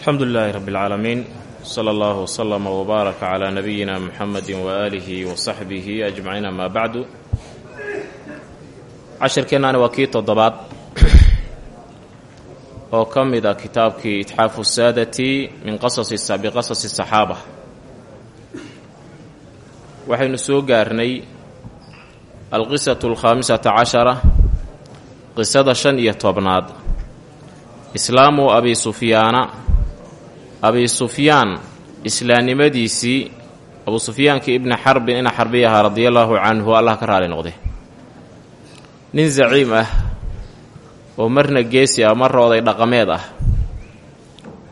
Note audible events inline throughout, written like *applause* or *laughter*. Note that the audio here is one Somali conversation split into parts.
alxamdu lilaahi rabbi اlcaalamiin sala allahu wslama wbaaraka calaa nabiyina muxamedi waaalihi wasaxbihi ajmaciin amaa bacdu cashirkeennaani waa kii toddobaad oo ka mid a kitaabkii itxaafu saadati min qasasi biqasasi saxaaba. Waxaynu soo gaarnay alqisatu alkhaamisata cashara qisada shan iyo tobnaad. Islaamu abi sufyaana abi sufyaan islaamnimadiisii abu sufyaankii ibni xarbin ina xarbi ahaa radia allaahu canhu allah ka raali noqde nin zaciim ah oo marna geesi ah marna dhaqameed ah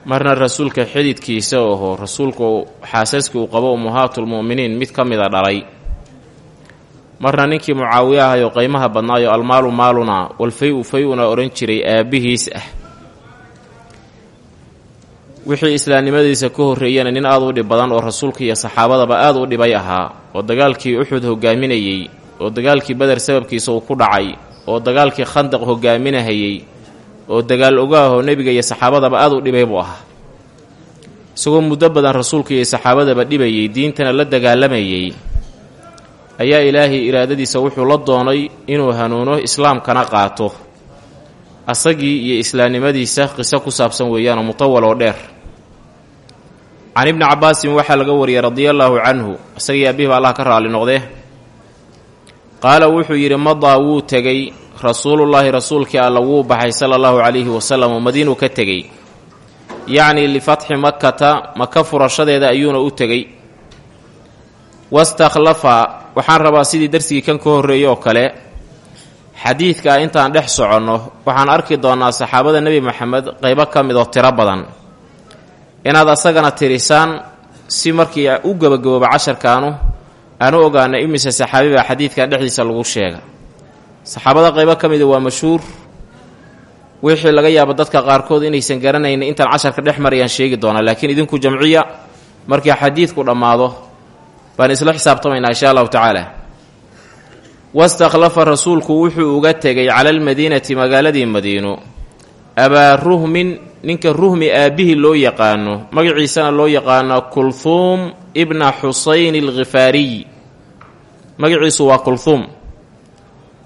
marna rasuulka xididkiisa oho rasuulku xaasaskii uu qabo ummahaatulmu'miniin mid ka mida dhalay. Marna ninkii mucaawiye ahayoo qiimaha badnaayo almaalu maaluna walfay-u fay-una odhan jiray aabbihiis ah wixii islaamnimadiisa ka horreeyana nin aad u dhib badan oo rasuulka iyo saxaabadaba aad u dhibay ahaa oo dagaalkii uxud hogaaminayey oo dagaalkii beder sababkiisa uu ku dhacay oo dagaalkii khandaq hogaaminahayey oo dagaal ogaahoo nebiga iyo saxaabadaba aad u dhibay buu ahaa. Isagoo muddo badan rasuulka iyo saxaabadaba dhibayey diintana la dagaalamayey ayaa ilaahay iraadadiisa wuxuu la doonay inuu hanuuno islaamkana qaato. Asagii iyo islaamnimadiisa qiso ku saabsan weeyaanoo mutawal oo dheer can ibni cabbaasin waxaa laga wariyey radia allaahu canhu isagii abihiba allah ka raali noqdee qaala wuxuu yidhi madaa wuu tegey rasuulullaahi rasuulkii alla wuu baxay sala allahu calayhi wasalam oo madiinuu ka tegey yacnii lifatxi makkata maka furashadeeda ayuuna u tegey wastakhlafa waxaan rabaa sidii darsigii kan ka horreeyey oo kale xadiidkaa intaan dhex soconno waxaan arki doonnaa saxaabada nebi moxamed qaybo ka mid oo tiro badan inaad asagana tirisaan si markii u gebagabooba casharkaanu aanu ogaana imise saxaabi baa xadiidkan dhexdiisa lagu sheega. Saxaabada qaybo ka mida waa mashhuur wixii laga yaabo dadka qaarkood inaysan garanaynin intaan casharka dhex marayaan sheegi doonaa laakiin idinku jamciya markii xadiidku dhammaado baan isla xisaabtamaynaa insha allahu tacaala. Wastakhlafa rasuulku wuxuu uga tegay cala almadiinati magaaladii madiino abaa ruhmin ninka ruhmi aabbihii loo yaqaano magaciisana loo yaqaano kulhuum ibna xusayn alkhifaariy magaciisu waa kulhuum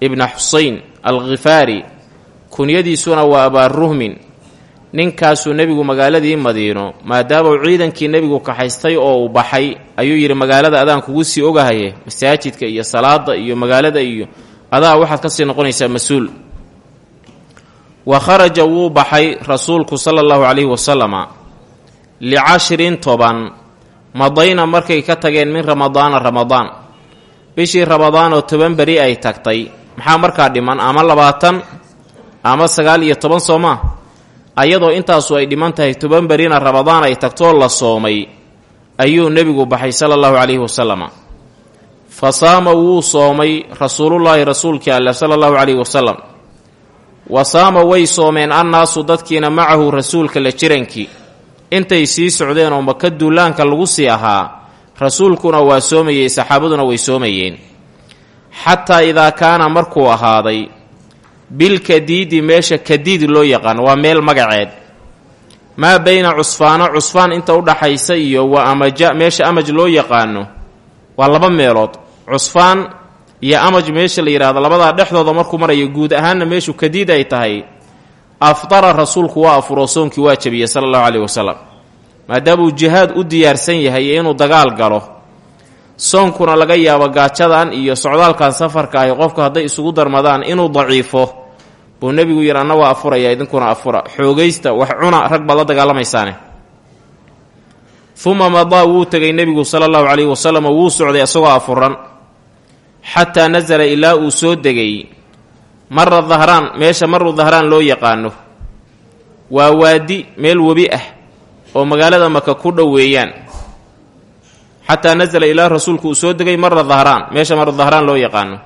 ibna xusayn alkhifaari kunyadiisuna waa abaa ruhmin. Ninkaasuu nebigu magaaladii madiino maadaamau ciidankii nebigu kaxaystay oo uu baxay ayuu yidhi magaalada adaan kugu sii ogahaye masaajidka iyo salaada iyo magaalada iyo adaa waxaad ka sii noqonaysaa mas'uul wa kharaja wuu baxay rasuulku sala allahu calayhi wasalama licashrin toban. Madayna markay ka tageen min ramadaana ramadaan. Bishii ramadaan oo toban beri ay tagtay. Maxaa markaa dhiman? Ama labaatan? Ama sagaal iyo toban soomaa ayadoo intaasu ay dhiman tahay toban berina ramadaan ay tagtoo la soomay ayuu nebigu baxay sala allahu calayhi wasalama fa saama wuu soomay rasuulullaahi rasuulkii alleh sala allahu calayhi wasalam wa saama way soomeen annaasu dadkiina macahu rasuulka la jirankii intay sii socdeen oo maka duulaanka lagu sii ahaa rasuulkuna waa soomayey saxaabaduna way soomayeen. Xataa idaa kaana markuu ahaaday bilkadiidi meesha kadiid loo yaqaano waa meel magaceed. Maa bayna cusfaano cusfaan inta udhaxaysa iyo wa amaja meesha amaj loo yaqaano waa laba meelood. Cusfaan iyo amaj meesha la yidhaahdo labadaa dhexdooda markuu marayo guud ahaanna meeshu kadiid ay tahay afdara rasuulku waa afuroo soonkii waa jabiyey sala allahu caleyhi wasalam maadaamuu jihaad u diyaarsan yahay inuu dagaal galo soonkuna laga yaabo gaajadan iyo socdaalkan safarka ahi qofku hadday isugu darmadaan inuu daciifo. Buu nebigu yidhi anna waa afuraya idinkuna afura. Xoogaysta wax cuna rag baad la dagaalamaysaane. Uma madaa wuu tegay nebigu sala allahu calayhi wasalam wuu socday isagoo afuran xataa nasala ilaa uu soo degay mara dahraan meesha maru dahraan loo yaqaano waa waadi meel webi ah oo magaalada maka ku dhoweeyaan xataa nasala ilaa rasuulku uu soo degay mara dahraan meesha maru dahraan loo yaqaano.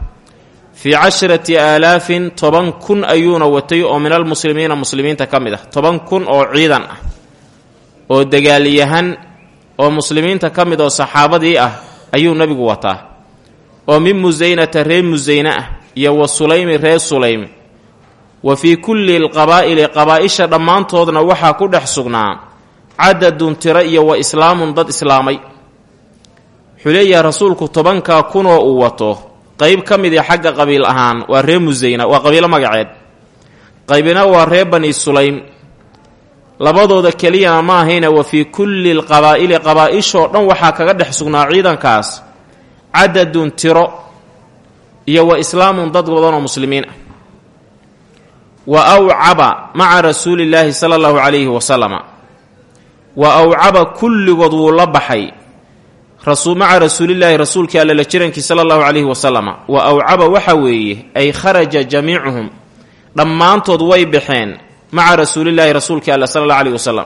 Fii casharati aalaafin toban kun ayuuna watay oo min almuslimiina muslimiinta ka mid ah. Toban kun oo ciidan ah oo dagaalyahan oo muslimiinta ka mid oo saxaabadii ah ayuu nebigu wataa oo min musaynata reer musayne ah iyo wa sulaymi reer sulaymi wa fii kulli alqabaa'ili qabaa-isha dhammaantoodna waxaa ku dhex sugnaa cadadun tiro iyo wa islaamun dad islaamay. Wuxuu rasuulku tobankaa kunoo uu wato qayb ka mid i xagga qabiil ahaan waa ree musayna waa qabiilo magaceed. Qaybina waa ree bani sulaym. Labadooda keliyana ma ahayna wa fii kulli lqabaa'ili qabaa-ishoo dhan waxaa kaga dhex sugnaa ciidankaas cadadun tiro iyo wa islaamun dad badanoo muslimiin ah. Wa awcaba maca rasuulillaahi sala allahu calayhi wasalama wa awcaba kulligood wuu la baxay. Maca rasuulillaahi rasuulkii alla la jirankii sala allahu calayhi wasalama wa awcaba waxa weeye ay kharaja jamiicuhum. Dhammaantood way baxeen maca rasuulillaahi rasuulkii alla sala allahu calayhi wasalam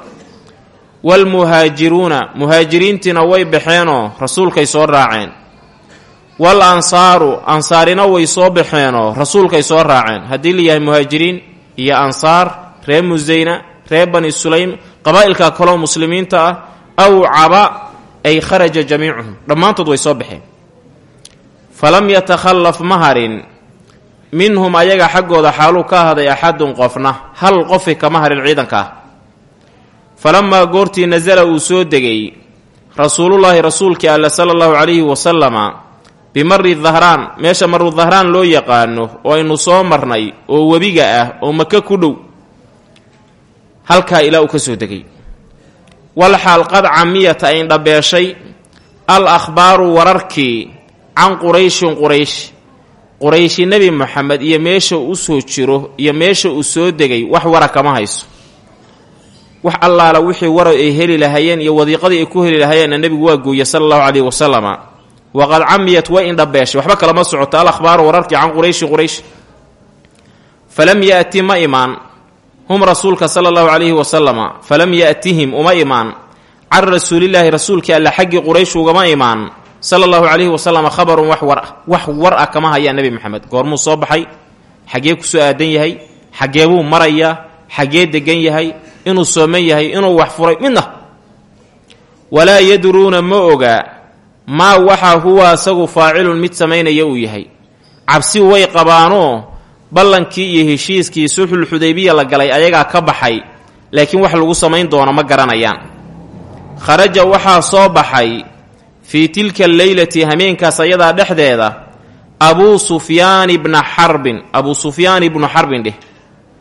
waalmuhaajiruuna muhaajiriintiina way baxeenoo rasuulkay soo raaceen wal ansaaru ansaarina way soo baxeenoo rasuulkay soo raaceen. Haddii la yahay muhaajiriin iyo ansaar ree musayna ree bani sulaym qabaa'ilka kaloo muslimiinta ah awcaba ay kharaja jamiicuhum. Dhammaantood way soo baxeen. Falam yatakhallaf ma harin minhum ayaga xaggooda xaaluu ka ahaaday axadun qofna. Hal qofi kama harin ciidanka? Ah falamaa goortii nasala uu soo degay rasuulullaahi rasuulkii alla sala allahu calayhi wasalama bimari dahraan meesha maru dahraan loo yaqaano oo aynu soo marnay oo webiga ah oo maka ku dhow halkaa ilaa uu ka soo degay. Walxaal qad camiyata ay indhabeeshay al akhbaaru wararkii can qurayshin quraysh. Qurayshi nebi moxamed iyo meesha u soo jiro iyo meesha uu soo degay wax wara kama hayso. Wax allaala wixii wara ay heli lahayeen iyo wadiiqadii ay ku heli lahayeenna nebigu waa gooye sala allahu caleyhi wasalama waqad camiyat way indhabeeshay waxba kalama socoto al akhbaaru wararkii can qurayshin quraysh falam yaati ma imaan hum rasuulka sala allahu calayhi wasalama falam yaatihim uma imaan can rasuulillaahi rasuulkii alla xaggii quraysh ugama imaan sala allahu calayhi wasalama khabarun wax war ah wax war ah kama hayaa nebi moxamed goormuu soo baxay xaggee ku soo aadan yahay xaggee buu marayaa xaggee degan yahay inuu sooman yahay inuu wax furay midna walaa yadruuna ma ogaa maa waxa huwa asagu faacilun mid samaynaya uu yahay. Cabsi way qabaanoo ballankii iyo heshiiskii sulxul xudaybiya la galay ayagaa ka baxay laakiin wax lagu samayn doono ma garanayaan. Kharaja waxaa soo baxay fii tilka alleylati hameenkaas ayadaa dhexdeeda abuu sufyaan ibna xarbin abuu sufyaan ibnu xarbin dheh.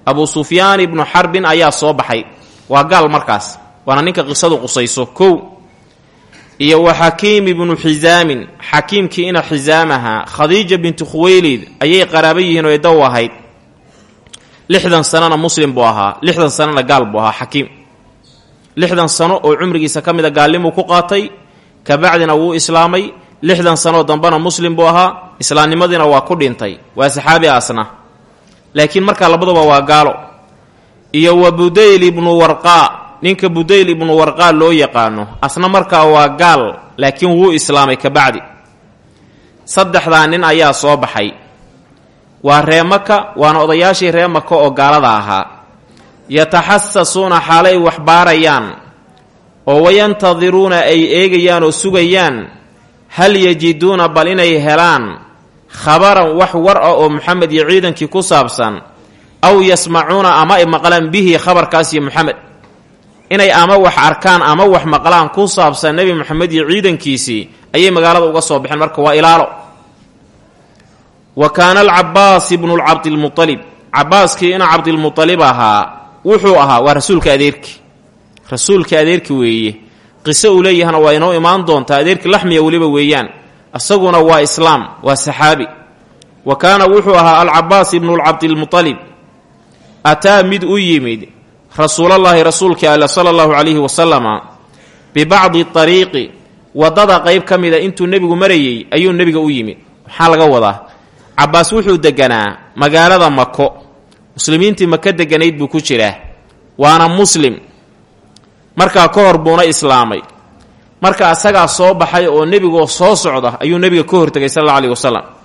Abuu sufyaan ibnu xarbin ayaa soo baxay. Waa gaal markaas waana ninka qisadu qusayso. Kow iyo wa xakiim ibnu xisaamin xakiimkii ina xisaam ahaa khadiija bintu khuweylid ayay qaraaba yihiin oo edaw ahayd. Lixdan sanona muslim buu ahaa lixdan sanona gaal buu ahaa xakiim lixdan sano oo cumrigiisa ka mida gaalnimuu ku qaatay kabacdina wuu islaamay. Lixdan sanoo dambena muslim buu ahaa islaamnimadiina waa ku dhintay waa saxaabi asna laakiin markaa labaduba waa gaalo. Iyo wa budayl ibnu warqaa ninka budayl ibnu warqaa loo yaqaano asna markaa waa gaal laakiin wuu islaamay kabacdi saddexdaa nin ayaa soo baxay. Waa ree maka waana odayaashii ree maka oo gaalada ahaa. Yataxasasuuna xaalay wax baarayaan oo wayantadiruuna ay eegayaan oo sugayaan hal yajiduuna bal inay helaan khabaran wax war ah oo moxamed iyo ciidankii ku saabsan aw yasmacuuna ama ay maqlaan bihi khabarkaas iyo moxamed inay ama wax arkaan ama wax maqlaan ku saabsan nebi moxamed iyo ciidankiisii ayay magaalada uga soo baxeen marka waa ilaalo. Wa kaana alcabaas ibnu cabdilmualib cabaaskii ina cabdilmualib ahaa wuxuu ahaa waa rasuulka adeerki rasuulka adeerki weeye. Qiso uu leeyahana waa inoo imaan doontaa adeerki laxmiya weliba weeyaan. Isaguna waa islaam waa saxaabi. Wa kaana wuxuu ahaa alcabaas ibnu cabdilmualib ataa mid u yimid rasuulallaahi rasuulkii alla sala allahu calayhi wasalama bibacdi ariiqi waddada qayb ka mida intuu nebigu marayey ayuu nebiga u yimid. Maxaa laga wadaa? Cabbaas wuxuu deganaa magaalada mako muslimiintii maka deganayd buu ku jiraa waana muslim. Markaa ka hor buuna islaamay. Marka asagaa soo baxay oo nebigoo soo socda ayuu nebiga ka hortegay sal alla wasalam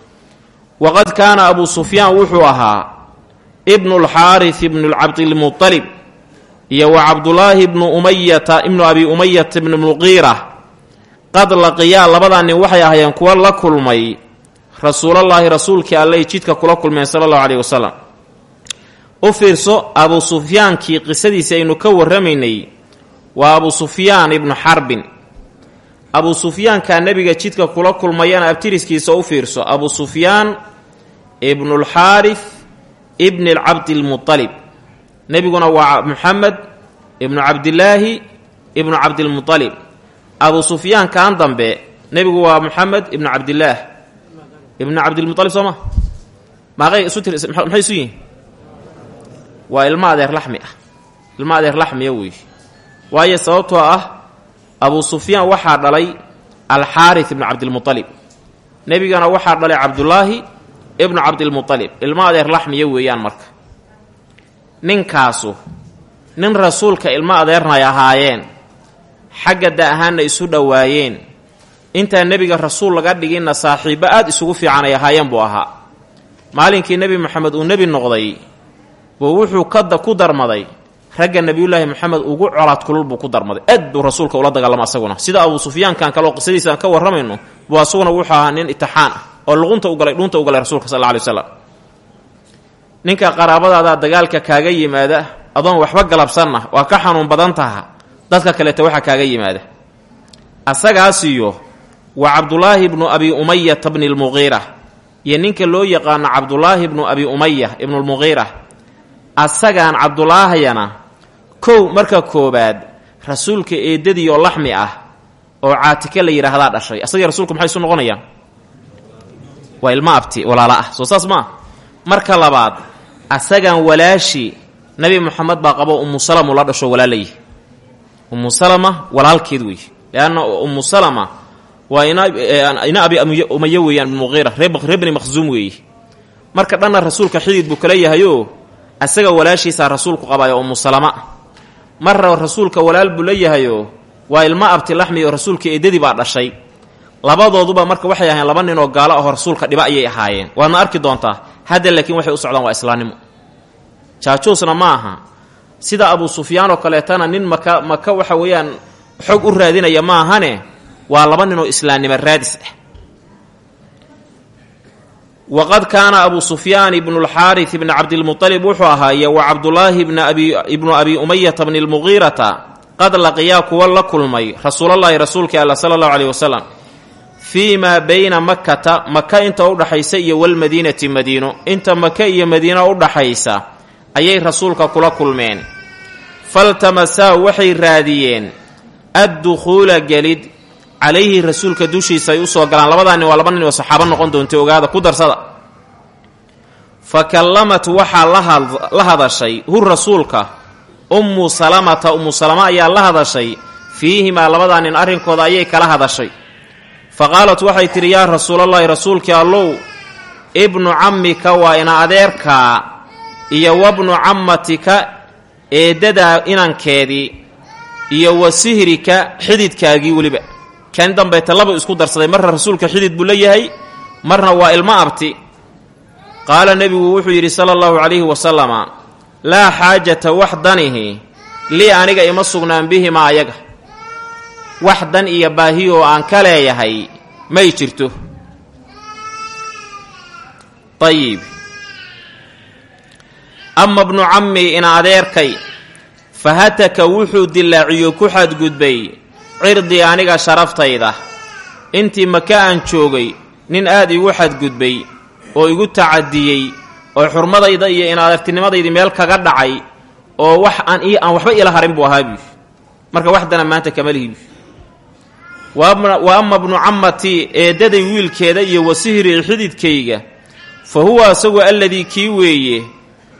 waqad kaana abuu sufyaan wuxuu ahaa ibnulxaaris ibnucabdilmualib iyo wa cabdulaahi ibnu umayata ibnu abi umayata ibnu muqiira qad laqiyaa labadaa waxay ahaayeen kuwa la kulmay rasuulallaahi rasuulkii allay jidka kula kulmeen sala allahu caleyhi wasalam u fiirso abuu sufyaankii qisadiisi aynu ka warramaynay waa abu sufyaan ibnu xarbin abu sufyaankaa nebiga jidka kula kulmayana abtiriskiisa u fiirso abu sufyaan ibnulxaarif ibni cabdilmualib nebiguna waa muxamed ibnu cabdilaahi ibnu cabdilmualib abu sufyaankan dambe nebigu waa muxamed ibnu cabdilaah ibnu cabdilmualib soo ma? Maaqay isu tir maxay isu yihiin? Waa ilmo adeer laxmi ah. Ilmo adeer laxmiya wey waayo sababtoo ah abu sufyaan waxaa dhalay alxaaris ibnu cabdilmualib nebigana waxaa dhalay cabdulaahi ibnu cabdilmualib ilmo adeer laxmiya weeyaan marka ninkaasu nin rasuulka ilmo adeernay ahaayeen xagga da isu dhowaayeen. Intaa nebiga rasuul laga dhiginna saaxiibbo aad isugu fiican ay ahaayeen buu ahaa. Maalinkii nebi moxamed uu nebi noqday buu wuxuu kada ku darmaday. Ragga nebiyullaahi moxamed ugu colaad kulul buu ku darmaday. Aad buu rasuulka ula dagaalama asaguna. Sida abuu sufyaankan kaleo qisadiisa aan ka warramayno buu asaguna wuxuu ahaa nin itixaan ah oo luqunta u galay dhuunta u galay rasuulka sal alla alay waslam ninka qaraabadaadaa dagaalka kaaga yimaada adoon waxba galabsanna waa ka xanuun badan taha. Dadka kaleeta waxaa kaaga yimaada. Asagaasiyo waa cabdulaahi bnu abi umayata bni lmuqiira iyo ninka loo yaqaano cabdulaahi bnu abi umaya ibnu lmuqiira asagaan cabdulaahiyana kow marka koobaad rasuulka eedadii oo laxmi ah oo caatike la yidhaahdaa dhashay. Asagii rasuulku maxay isu noqonayaan? Waa ilmo abti walaala ah. Soo saas maa marka labaad asagaan walaashii nabi moxamed baa qabo ummu salamu la dhasho walaalayih ummu salama walaalkeed wey. Leanna ummu salama waa ina abi umaya weeyaan muqiira reer bani maqsuum weeye marka dhanna rasuulka xidid buu kala yahayoo asaga walaashiisaa rasuulku qabaayo ummu salama. Marra rasuulka walaal buu la yahayoo waa ilmo abti laxmi oo rasuulka eedadii baa dhashay. Labadooduba marka waxay ahayn laba nin oo gaalo ahoo rasuulka dhiba ayay ahaayeen. Waadna arki doontaa hadda laakiin waxay u socdaan waa islaamnimo. Jaajuusna ma aha. Sida abuu sufyaan oo kaleetana nin maka maka waxa weeyaan xog u raadinaya ma ahane waa laba ninoo islaamnimo raadis ah waqad kaana abuu sufyaan ibnu lxaaris ibni cabdilmualib wuxuu ahaaye wa cabdulaahi ibnu abi umayata bni lmuqiirata qad laqiyaa kuwa la kulmay rasuulallaahi rasuulkii alla sala allahu caleyhi wasalam fii maa bayna makkata maka inta u dhaxaysa iyo walmadiinati madiino. Inta maka iyo madiino dhaxaysa ayay rasuulka kula kulmeen. Faltamasaa waxay raadiyeen addukhuula gelid. Calayhi rasuulka dushiisa ay u soo galaan. Labadaa waa laba nin oo saxaabo noqon doonta ogaada ku darsada. Fa kallamat waxaa la hadashay hu rasuulka ummu salamata ummu salama ayaa la hadashay fiihimaa labadaa arrinkooda ayay kala hadashay fa qaalat waxay tidhi yaa rasuulallaahi rasuulkii allow ibnu cammika waa ina adeerkaa iyo wabnu cammatika eeddadaa inankeedii iyo wa sihrika xididkaagii weliba. Kan dambayta laba isku darsaday marna rasuulka xidid buu la yahay marna waa ilmo abti. Qaala nebigu wuxuu yidhi sala allahu calayhi wasalama laa xaajata wax danihi lii aniga ima sugnaan bihimaa ayaga wax dan iyo baahi oo aan ka leeyahay may jirto. Ayib ama bnu cammi ina adeerkay fahataka wuxuu dilaaciyo ku xadgudbay cirdii aniga sharaftayda. Intii maka aan joogay nin aad igu xadgudbay oo igu tacadiyey oo xurmadayda iyo inadeertinimadaydi meel kaga dhacay oo wax aan aan waxba ila harin buu ahaa buy marka waxdana maanta kama wa ama bnu cammatii eeddaday wiilkeeda iyo wasihrii xididkayga fa huwa asagu alladii kii weeye.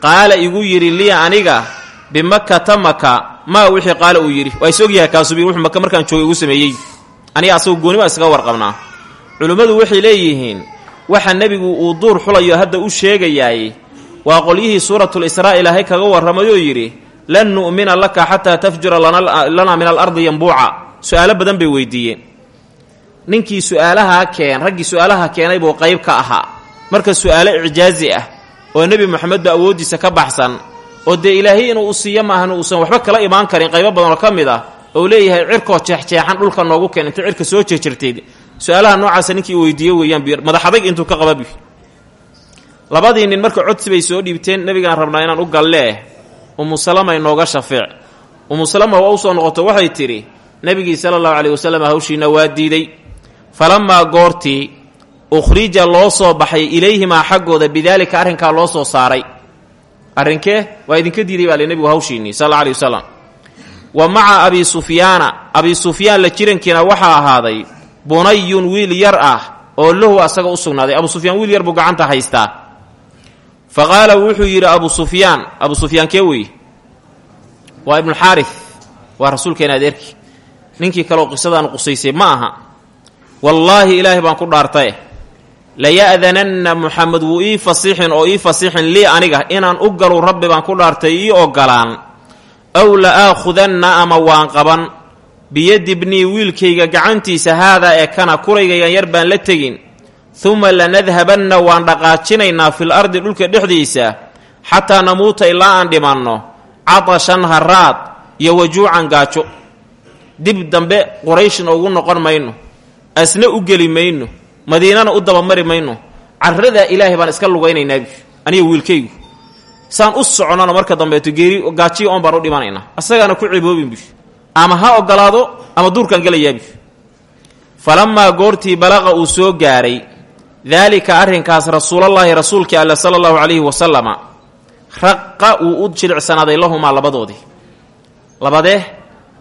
Qaala igu yidhi lii aniga bimakata maka maa wixii qaala uu yidhi. Waa is ogyahay kaasubi wuxuu maka markaan joogay ugu sameeyey. Aniga asagu gooni baa iskaga warqabnaa. Culimmadu waxay leeyihiin waxa nebigu uu duur xulayo hadda u sheegayaay waa qolyihii suuratul israa ilaahay kaga warramayoo yidhi lan nu'mina laka xataa tafjura lanaa min alardi yambuuca su'aalo badan bay weydiiyeen. Ninkii su'aalahaa keen raggii su'aalaha keenay buu qayb ka ahaa. Marka su'aalo icjaazi ah oo nebi moxamed ba awooddiisa ka baxsan oo dee ilaahay inuu u siiyo maahan uusan waxba kala imaan karin qaybo badanoo ka mid ah ou leeyahay cirkoo jeexjeexan dhulka noogu keen inta cirka soo jeejirteed su'aalaha noocaasa ninkii weydiiye weeyaan madax adag intuu ka qababi labadii nin marka codsi bay soo dhiibteen nebigaan rabnaa inaan u gallee umu salama inooga shafeec. Umu salama waa u soo noqoto waxay tidhi nebigii sala allahu caleyh wasalam hawshiina waa diiday. Falamaa goortii ukhrija loo soo baxay ilayhimaa xaggooda bidaalika arrinkaa loo soo saaray. Arrinkee? Waa idinka diiday baa le nebigu hawshiinnii sal alla wa maca abi sufyaana abi sufyaan la jirankiina waxaa ahaaday bunayun wiil yar ah oo lahu asaga u sugnaaday. Abu sufyaan wiil yar buu gacanta haystaa. Fa qaala wuxuu yidhi abu sufyaan abu sufyaan kee weeye waa ibnuxaari waa rasuulkeena adeerkii ninkii kaleo qisadaan qusaysay ma aha. Wallaahi ilaahay baan ku dhaartaye laya'dananna muxamed wuu ii fasixin oo ii fasixin lii aniga inaan u galu rabbi baan ku dhaartay ii ogolaan aw la aakhudanna ama waan qaban. Biyadi bnii wiilkayga gacantiisa haadaa ee kana kuraygayan yar baan la tegin. Uma lanadhabanna waan dhaqaajinaynaa fil ardi dhulka dhexdiisa xataa namuuta ilaa aan dhimanno. Catashan haraad iyo wajuucan gaajo dib dambe qurayshna ugu noqon mayno asna u geli mayno madiinana u dabamari mayno carradaa ilaahay baan iska lugaynaynaab aniga wiilkaygu. Saan u soconana marka dambeeto geeri gaajiya oon baan u dhimanaynaa. Ku ciboobin bu ama ha ogolaado ama duurkaan gelayaabi falamaa goortii balaqa uu soo gaaray daalika arrinkaas rasuulallaahi rasuulkii alle sala allahu calayhi wasalama raqa wuu u jilicsanaaday lahumaa labadoodii. Labadee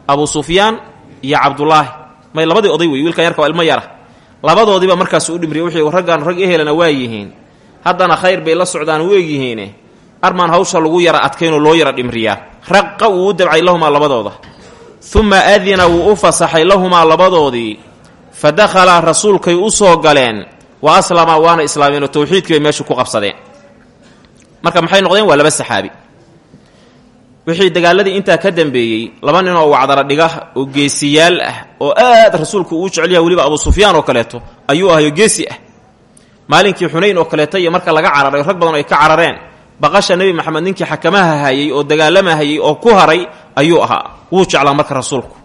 abu sufyaan iyo cabdulaahi may labadii oday wey wiilkan yarka waa ilmo yara. Labadoodiiba markaas u dhimriya wuxuu raggan rag ehelana waa yihiin. Haddana khayr bay la socdaan u egyihiine armaan hawsha lagu yara adkaynoo loo yara dhimriyaa raqa wuu u dabcay lahumaa labadooda. Uma adina wuu u fasaxay lahumaa labadoodii. Fa dakhalaa rasuulkay u soo galeen. Wa aslamaa waana islaameenoo towxiidkii bay meesha ku qabsadeen. Marka maxay noqdeen? Waa laba saxaabi wixii dagaaladii intaa ka dambeeyey laba nin oo wacdara dhiga oo geesiyaal ah oo aad rasuulku uu jecel yahay abu sufyaan oo kaleeto ayuu ahayo geesi ah. Maalinkii xunayn oo kaleeto iyo marka laga cararay rag badan ay ka carareen. Baqasha nebi maxamed ninkii xakamaha hayay oo dagaalamahayay oo ku haray ayuu ahaa. Wuu jeclaa marka rasuulku.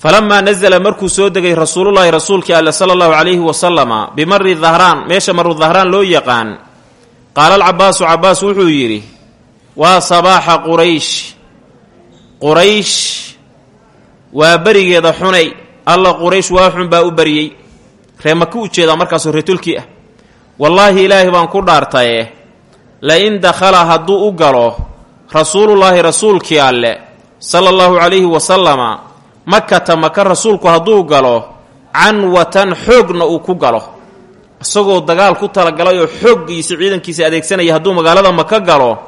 Falamaa nazala markuu soo degay rasuulullaahi rasuulkii alle sala allahu calayhi wasalama bimari meesha maru dahraan loo yaqaan qaala alcabaasu cabbaas wuxuu yidhi waa sabaaxa quraysh. Quraysh waa berigeeda xunay. Alla quraysh waa xun baa u bariyey. Ree maka u jeedaa markaasoo reetulkii ah. Wallaahi ilaahay baan ku dhaartaye la-in dakhala hadduu u galo rasuulullaahi rasuulkii alle sala allahu calayhi wasalama makata maka rasuulku hadduu galo canwatan xoogna uu ku galo isagoo dagaal ku talagalay oo xooggiisa ciidankiisa adeegsanaya hadduu magaalada maka galo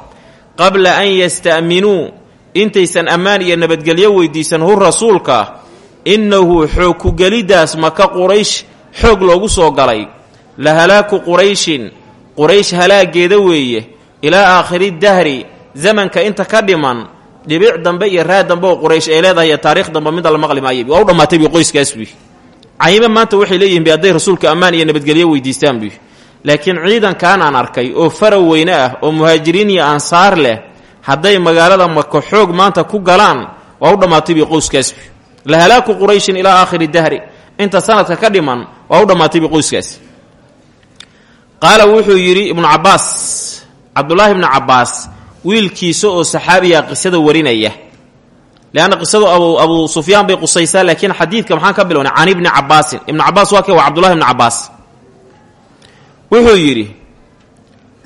qabla an yasta'minuu intaysan ammaan iyo nabadgelyo weydiisan hu rasuulka innahu xoog ku-geliddaas maka quraysh xoog loogu soo galay. La halaaku qurayshin quraysh halaageeda weeye ilaa aakhiri dahri zamanka inta ka dhiman dhibic dambe iyo raad dambe oo quraysh ay leedahay iyo taarikh dambe mida la maqli maayay waa u dhammaatay bi qoyskaas buy cayime maanta waxay leeyihiin hadday rasuulka ammaan iyo nabadgelyo weydiistaan buy laakiin ciidankan aan arkay oo faraw weyne ah oo muhaajiriin iyo ansaar leh hadday magaalada mako xoog maanta ku galaan waa u dhammaatay bi la halaaku qurayshin ilaa aakhiri dahri inta sanadka ka dhiman waa u dhammaatay bi qoyskaas. Qaala wuxuu yidhi ibnu cabbaas cabdulaahi ibnu cabbaas wiilkiisa oo saxaabiya qisada warinaya leanna qisadu abu sufyaan bay qusaysaa laakiin xadiidka maxaan ka bilownay can ibni cabbaasin ibnu cabbaas waa kee waa cabdullahi ibnu cabbaas wuxuu yidhi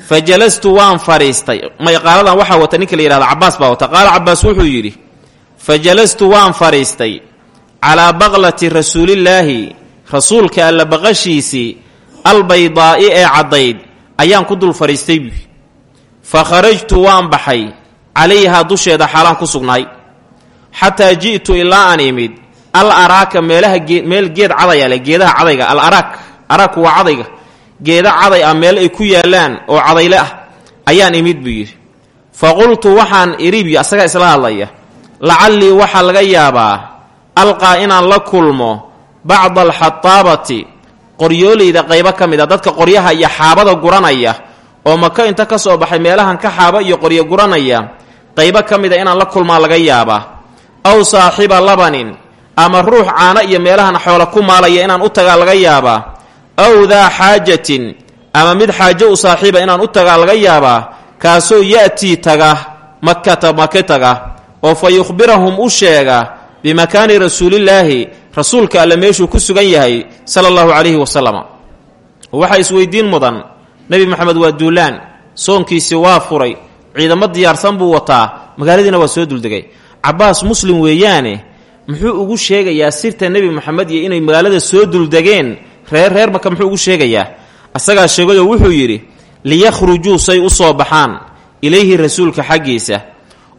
fa jalastu waan fadhiistay mayqaaladan waxaa wata ninka la yihahdo cabbaas baa wata qaala cabbaas wuxuu yidhi fa jalastu waan fadhiistay calaa baqlati rasuulillaahi rasuulka alla baqashiisii albaydaa'i ee caddayd ayaan ku dul fadhiistay buy fa waan baxay calayhaa dusheeda xaalaan ku xataa ji'tu ilaa aan imid. Al araaka meelaha meel geed cadaya leh geedaha cadayga al araak araakku waa cadayga. Geeda caday ah meel ay ku yaallaan oo cadayle ah ayaan imid buu fa qultu waxaan iribi asagaa isla hadlaya lacallii waxaa laga yaabaa alqaa inaan la kulmo bacda alxataabati qoryoolayda qaybo ka mid a dadka qoryaha iyo xaabada guranaya oo maka inta ka soo baxay meelahan ka xaaba iyo qoryo guranaya qaybo ka mid a inaan la kulmaa laga yaabaa aw saaxiba labanin ama ruux caano iyo meelahan xoola ku maalaya inaan u tagaa laga yaabaa aw daa xaajatin ama mid xaajo u saaxiiba inaan u tagaa laga yaabaa kaasoo ya'tii taga makata make taga oo fa yukhbirahum u sheega bimakaani rasuulillaahi rasuulka alle meeshuu ku sugan yahay sala allahu calayhi wasalama waxaa isweydiin mudan nebi maxamed waa duulaan soonkiisii waa furay ciidamo diyaarsan buu wataa magaaladiina waa soo duldegay cabbaas muslim weeyaane muxuu ugu sheegayaa sirta nebi moxamed iyo inay magaalada soo duldegeen reer reer maka muxuu ugu sheegayaa. Asagaa sheegayoo wuxuu yidhi liyakhrujuu say u soo baxaan ilayhi rasuulka xaggiisa.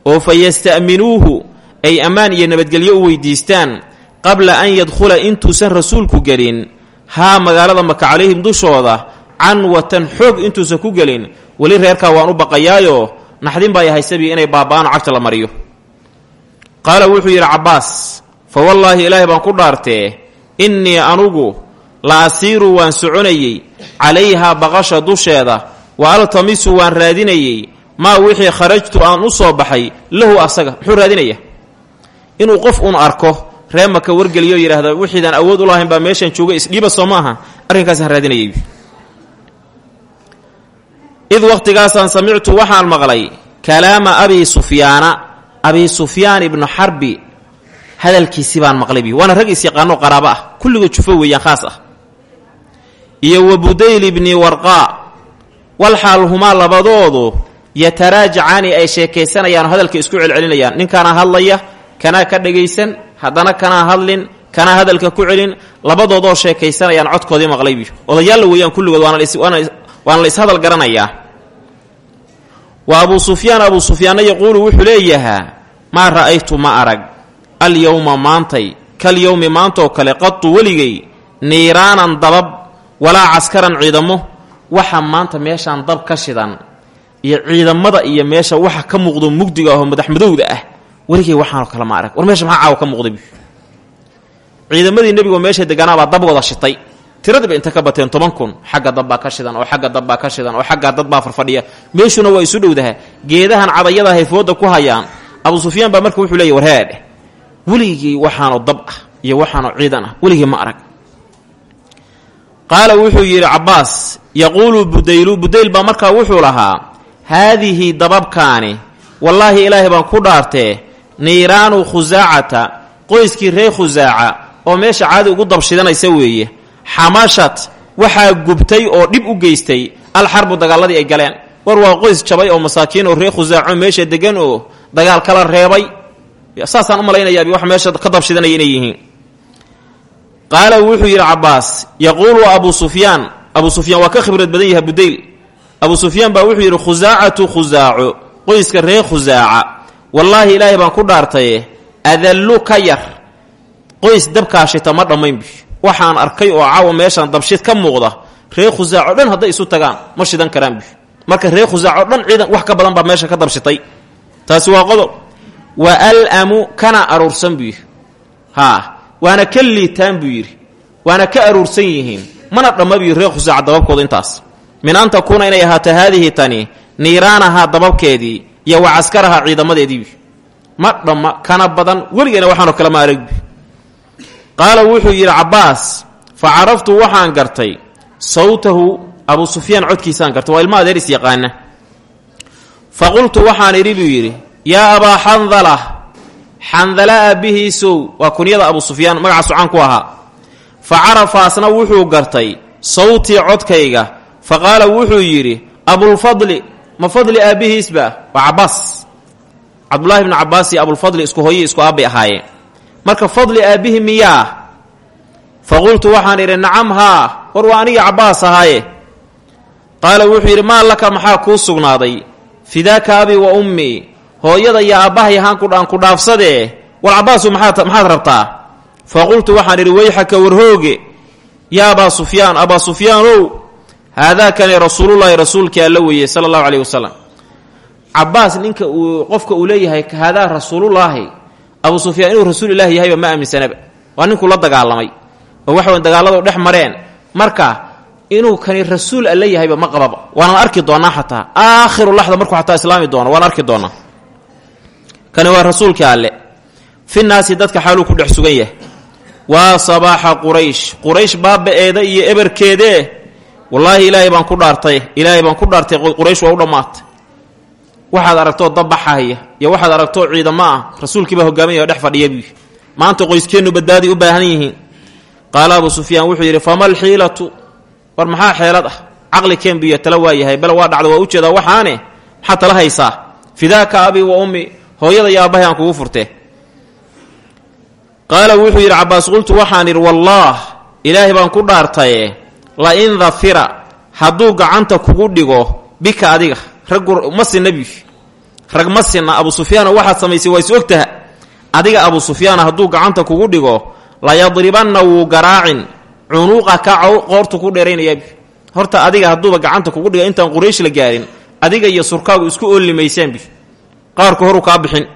Oo fa yasta'minuuhu ay ammaan iyo nabadgelyo u weydiistaan qabla an yadkhula intuusan rasuulku gelin. Haa magaalada maka calayhim dushooda canwatan xoog intuusan ku gelin. Weli reerkaa waan u baqayaayo naxdin baa haysabii inay baaba'aano cagta la mariyo qaala wuxuu yidhi cabbaas fa wallaahi ilaahay baan ku dhaartee innii anugu la asiiru waan soconayey calayhaa baqasha dusheeda wa altamisu waan raadinayey maa wixii kharajtu aan u soo baxay lahu asaga. Muxuu raadinaya? Inuu qof un arko ree maka wargeliyo yidhaahda wixiidaan awood u lahayn baa meeshan jooga isdhiiba soo maaha arrinkaasaan raadinayay id wakhtigaasaan samictu waxaan maqlay kalaama abi sufyaana abi sufyaan ibnu xarbi hadalkiisi baan maqlay bi waana rag isyaqaano qaraabo ah kulligood jufo weeyaan khaas ah iyo wa budayl ibni warqaa walxaal humaa labadoodu yataraajacaani ay sheekaysanayaan hadalka isku celcelinayaan ninkaana hadlaya kanaa ka dhagaysan haddana kanaa hadlin kanaa hadalka ku celin labadoodoo sheekaysanayaan codkoodii maqlaybi odayaalla weeyaan kulligood waana la ishadal garanayaa wa abuu sufyaan abuu sufyaanna yaquulu wuxuu leeyahaa maa ra'aytu ma arag. Alyowma maantay kal yowmi maantaoo kale qatu weligay niiraanan dabab walaa caskaran ciidamo waxa maanta meeshaan dab ka shidan iyo ciidamada iyo meesha waxa ka muuqdo mugdiga ahoo madaxmadowda ah weligay waxaanoo kale ma arag. War meesha maxaa caawa ka muuqday? Ciidamadii nebigoo meesha deganaabaa dab wada shitay tiradiiba inta ka bateen toban kun. Xagga dabbaa ka shidan oo xagga dabbaa ka shidan oo xaggaa dadbaa farfadhiya. Meeshuna waa isu dhowdaha geedahan cadayada hayfooda ku hayaan. Abuu sufyaan baa marka wuxuu leeyay warheedhe weligii waxaanoo dab ah iyo waxaanoo ciidan ah. Weligii ma arag. Qaala wuxuu yidhi cabbaas yaquulu budaylu. Budayl baa markaa wuxuu lahaa haadihi dababkaani wallaahi ilaahay baan ku dhaartee niiraanu khusaacata qoyskii reer khusaaca oo meesha caadi ugu dabshidanaysa weeye xamashat waxaa gubtay oo dhib u geystay alxarbu dagaaladii ay galeen. War waa qoys jabay oo masaakiin oo reer khusaaco meesha degan oo dagaal kala reebay. Saasaan u wax meesha ka dabshidanaya inay yihiin. Qaala wuxuu yidhi cabbaas yaquulu abuu sufyaan. Abuu sufyaan waa ka khibrad badan yahay budayl abuu sufyaan baa wuxuu yidhi khusaacatu khusaaco qoyska reer khusaaca wallaahi ilaahay baan ku dhaartaye adallu ka yar. Qoys dabkaashita ma dhammaynbi waxaan arkay oo caawa meeshaan dabshid ka muuqda reer khusaaco dhan hadday isu tagaan ma shidan karaanbi marka reer khusaaco dhan ciidan wax ka badan baa meesha ka dabshitay. Taasi waa qodob. Wa alamu kana aruursan buu yidhi. Haa waana ka liitaan buu yidhi. Waana ka aruursan yihiin. Mana dhamma buu yidhi reer khusaaca dababkooda intaas. Min an takuuna inay ahaato haadihi tani niiraanahaa dababkeedii iyo wa caskarahaa ciidamadeediibi ma dhamma kana badan weligeena waxaanoo kale ma qaala wuxuu yidhi cabbaas fa caraftu waxaan gartay. Sawtahu abuu sufyaan codkiisaan gartay. Waa ilma adeer yaqaana. Fa qultu waxaan idhi buu yidhi yaa abaa xandala xandala aabbihiisow waa kunyada abuu sufyaan magacaasu caan ku ahaa. Fa carafaasna wuxuu gartay sawtii codkayga. Fa qaala wuxuu yidhi abulfadli ma fadli aabbihiisba waa cabbaas. Cabdulaahi bnu cabbaas iyo abulfadli isku hooye isku aabbay ahaayeen marka fadli aabbihi miyaa fa qultu waxaan idhi nacam haa war waa aniga cabbaas ahaaye qaala wuxuu yidhi maa laka maxaa kuu sugnaaday? Fidaaka abi wa ummii hooyada iyo aabbahay haankuaan ku dhaafsadee? War cabbaasu maxaad rabtaa? Fa qultu waxaan idhi weyxaka warhooge yaa abaa sufyaan abaa sufyaanow haadaakani rasuulullaahi rasuulkii alla weeye sala allahu caleyhi wasalam cabbaas ninka uu qofka uu leeyahay haadaa rasuulullaahi abuu sufyaan inuu rasuul ilaahi yahayba ma aaminsanaba waa ninkuu la dagaalamay. Oo waxaweyn dagaaladu dhex mareen. Marka inuu kani rasuul alla yahayba ma qababa waanaan arki doonaa xataa. Aakhiru laxda markuu xataa islaami doono waan arki doonaa. Kani waa rasuulkii alle. Fi naasi dadka xaaluu ku dhex sugan yahay. Waa sabaaxa quraysh. Quraysh baaba-eeda iyo eberkeedee wallaahi ilaahay baan ku dhaartay. Ilaahay baan ku dhaartay. Quraysh waa u dhammaatay waxaad aragtoo dabbaxahaya iyo waxaad aragtoo ciidamo ah. Rasuulkiibaa hogaaminaya dhex fadhiya buu maanta qoyskeennu badbaadi u baahan yihiin. Qaala abu sufyaan wuxuu yidhi famal xiilatu? War maxaa xeelad ah? Caqli keen biyo tala waayahay bal waa dhacda waa u jeedaa waxaane? Maxaad tala haysaa? Fidaaka abi wa ummi hooyada iyo aabbahay aan kugu furtee. Qaala wuxuu yidhi cabbaas qultu waxaan idhi wallaah ilaahay baan ku dhaartaye la in dafira hadduu gacanta kugu dhigo bika adiga raggu ma sinna bi rag ma sinna abu sufyaano waxaad samaysay waa is adiga abu sufyaana hadduu gacanta kugu dhigo layadribanna wuu garaacin. Cunuuqa ka qoortu ku dheeraynayaa. Horta adiga hadduuba gacanta kugu dhigo intaan quraysh la gaarin. Adiga iyo surkaagu isku oolli maysaanbi qaarku horu kaa bixin.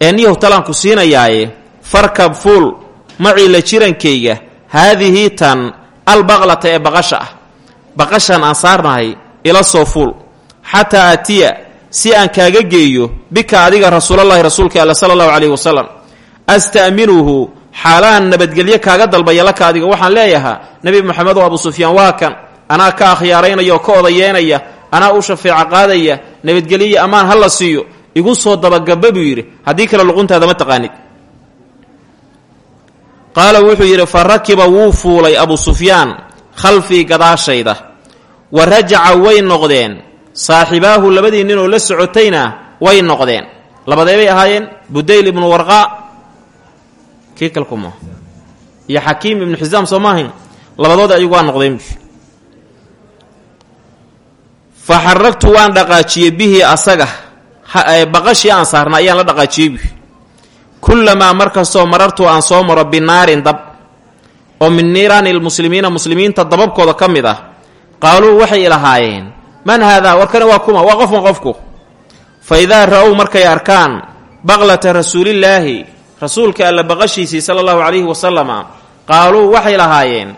Ee niyahu talaan ku siinayaaye farkab fuul macii la jirankayga haadihii tan albaqlata ee baqasha ah. Baqashan aan saarnahay ila soo fuul xataa atiya si aan kaaga geeyo bika adiga rasuulallaahi rasuulka alle sala allahu calayhi wasalam asta'minuhu xaalaan nabadgelyo kaaga dalbaya laka adiga. Waxaan leeyahaa nebi moxamed oo abu sufyaan waa kan anaa ka akhyaaraynaya oo ka odayeenaya anaa u shafeeca qaadaya nabadgelyoiyo ammaan ha la siiyo igu soo dabagaba buu yidhi. Haddii kale luquntaada ma taqaanid. Qaala wuxuu yidhi fa rakiba wuu fuulay abu sufyaan khalfii gadaashayda. Wa rajaca way noqdeen saaxibaahu labadii ninoo la socotayna way noqdeen. Labadeebay ahaayeen budayl ibnu warqaa kii kalkuma iyo xakiim ibnu xisaam soo maahayn labadoodii ayagu waa noqdeen. Fa xaragtu waan dhaqaajiyey bihi asaga baqashii aan saarna ayaan la dhaqaajiyey bu kullamaa mar kastoo marartu aan soo maro binaarin dab oo min niiraani lmuslimiina muslimiinta dababkooda ka mid ah qaaluu waxay ilahaayeen man haadaa warkani waa kuma? Waa qofkan qofku. Fa idaa ra'ow markay arkaan baqlata rasuulillaahi rasuulka alla baqashiisii sala allahu calayhi wasalama qaaluu waxay lahaayeen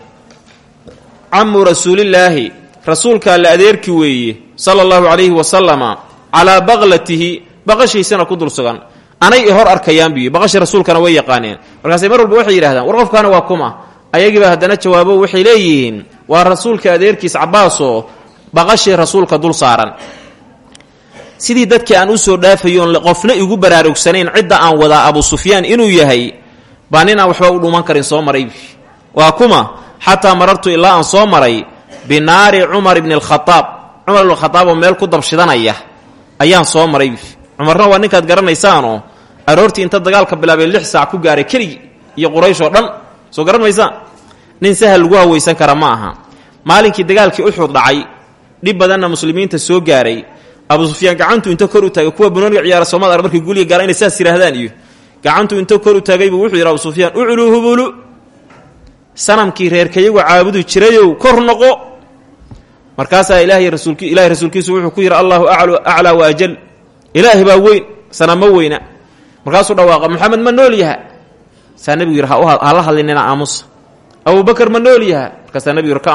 camu rasuulillaahi rasuulka alle adeerki weeye sala allahu calayhi wasalama calaa baqlatihi baqashiisana ku dul sugan. Anay hor arkayaan biyo baqashii rasuulkana way yaqaaneen. Markaasay mar walba waxay yidhahdaan war qofkaana waa kuma? Ayagiiba haddana jawaabo waxay leeyihiin waa rasuulka adeerkiis cabbaasoo baqashii rasuulka dul saaran. Sidii dadkii aan u soo dhaafayoon qofna igu baraarugsanayn cidda aan wadaa abu sufyaan inuu yahay baa nin aan waxba u dhuman karin soo maray. Waa kuma xataa marartu ilaa aan soo maray binaari cumar ibni alkhadaab cumar ibn khadaab oo meel ku dabshidanaya ayaan soo maray. Cumarna waa ninkaad garanaysaanoo aroortii inta dagaalka bilaabay lix saac ku gaaray keligi iyo quraysh oo dhan. Soo garan nin sahal lagu hawaysan kara ma maalinkii dagaalkii uxud dhacay dhib badanna muslimiinta soo gaaray. Abu sufyaan gacantu inta kor u taagay kuwa banooniga ciyaara soomada markay guliga gaara inay saas yihaahdaan iyo. Gacantu inta kor u taagaybu wuxuu yidhi abu sufyaan ucluu hubulu sanamkii reerkayagu caabudu jirayow kor noqo. Markaasaa ilahay rasuulki ilahay rasuulkiisu wuxuu ku yidhi allahu aclaa wa ajal. Ilaahi baa weyn sanamo weyna. Markaasuu dhawaaqa maxamed ma nool yaha? Saa nebigu yidhi hala hadlinina aamusa abubakar ma nool yaha? Markaasaa nebigu yidhi ka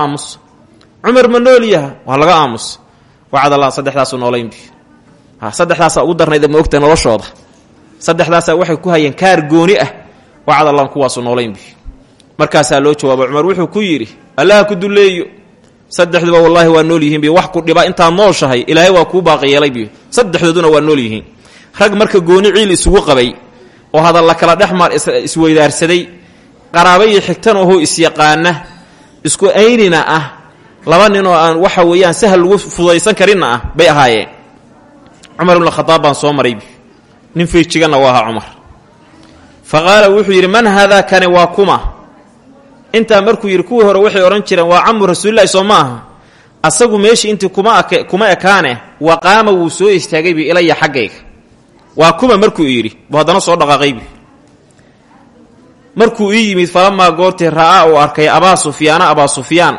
cumar ma nool yaha waa laga aamusa wacad allah saddexdaasu noolaynbi saddexdaasaa ugu darnayd ma ogta noloshooda. Saddexdaasaa waxay ku hayeen kaar gooni ah. Wacad allah kuwaasu noolaynbi markaasaa loo jawaabo cumar wuxuu ku yidhi allaha ku dulleeyo. Saddexduba wallaahi waa nool yihiin bi wax ku dhiba intaad nooshahay ilaahay waa kuu baaqi yeelay bi. Saddexdooduna waa nool yihiin. Rag marka gooni ciil isugu qabay oo hadalla kala dhex maar isweydaarsaday qaraaba iyo xigtan ohoo isyaqaana isku aynina ah laba nin oo aan waxa weeyaan sahal lagu fudaysan karinna ah bay ahaayeen. Cumar ibnu khadaab baan soo maray. Nin feejiganna waa ahaa cumar. Fa qaala wuxuu yidhi man haadaa kani waa kuma? Intaa markuu yidhi kuwii hore waxay odhan jireen waa camu rasuulilahi soo ma aha. Asagu meeshii intii kuma kuma ekaane. Waqaama wuu soo istaagaybi ilaya xaggayga waa kuma markuu yidhi. Buu haddana soo dhaqaaqaybi markuu ii yimid falamaa goortii ra'aa uu arkay abaa sufyaana abaa sufyaan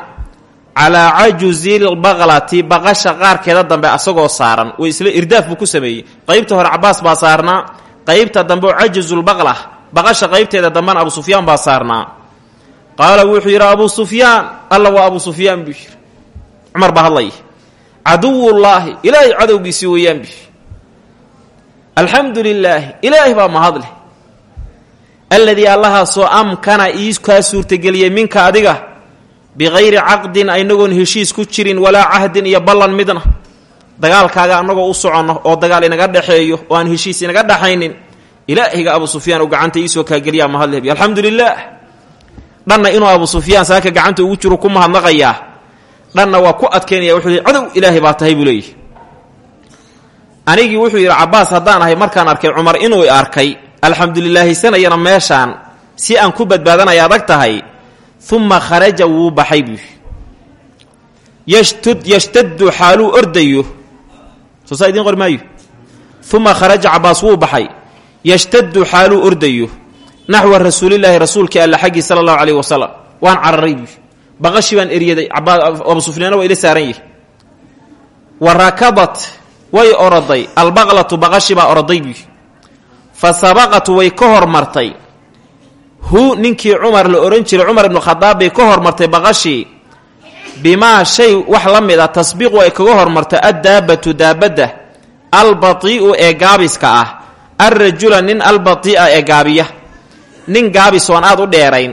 calaa cajuzilbaqlati baqasha qaarkeeda dambe asagoo saaran way isla irdaaf buu ku sameeyey. Qaybta hore cabaas baa saarnaa qaybta dambe oo cajuzulbaqla baqasha qaybteeda dambena abu sufyaan baa saarnaa. Qaala wuxuu yidhi abuu sufyaan alla waa abuu sufyaan buu yidhi. Cumar baa hadlaya caduwullaahi ilaahay cadowgiisii weeyaan bi alxamdu lilaahi ilaahay baa mahadleh alladii allahaasoo amkana ii kaa suurtageliyey minka adiga bikayri caqdin inagoon heshiis ku jirin walaa cahdin iyo ballan midna dagaalkaaga annagoo u soconno oo dagaal inaga dhexeeyo oo aan heshiis inaga dhaxaynin ilaahiga abu sufyaan uu gacanta iisoo kaageliyaa mahadlehbi alxamdu lilaah dhanna inuu abu sufyaan saaka gacanta ugu jiro ku mahadnaqayaa dhanna waa ku adkeynaya wuxuu yidhi cadow ilaahay baa tahay buu leeyahy anigii wuxuu yidhi cabaas haddaan ahay markaan arkay cumar inuu arkay alxamdulilaahisanayana meeshaan si aan ku badbaadanaya adag tahay uma kharaja wuu baxay buu yashtud yashtaddu xaaluu ordayo. Soo saa idiin qori maayo uma kharaja cabaas wuu baxay. Yashtaddu xaaluu ordayo. Naxwa rasuulilaahi rasuulkii alla xaggii sala allahu caleyhi wasalam. Waan cararay buu baqashii baan eryaday abu sufyaana ila saaran wa rakabat way oroday albaqlatu baqashi baa oroday buu fa sabaqat way ka hormartay hu ninkii cumar la ohan jiray cumar ibnu khadaab bay ka hormartay baqashii bimaa shay wax la mid a tasbiiqu ay kaga hormartay addaabatu daabadda albatii'u ee gaabiska ah. Alrajula nin albatii'a ee gaabiya. Nin gaabis oon aad u dheerayn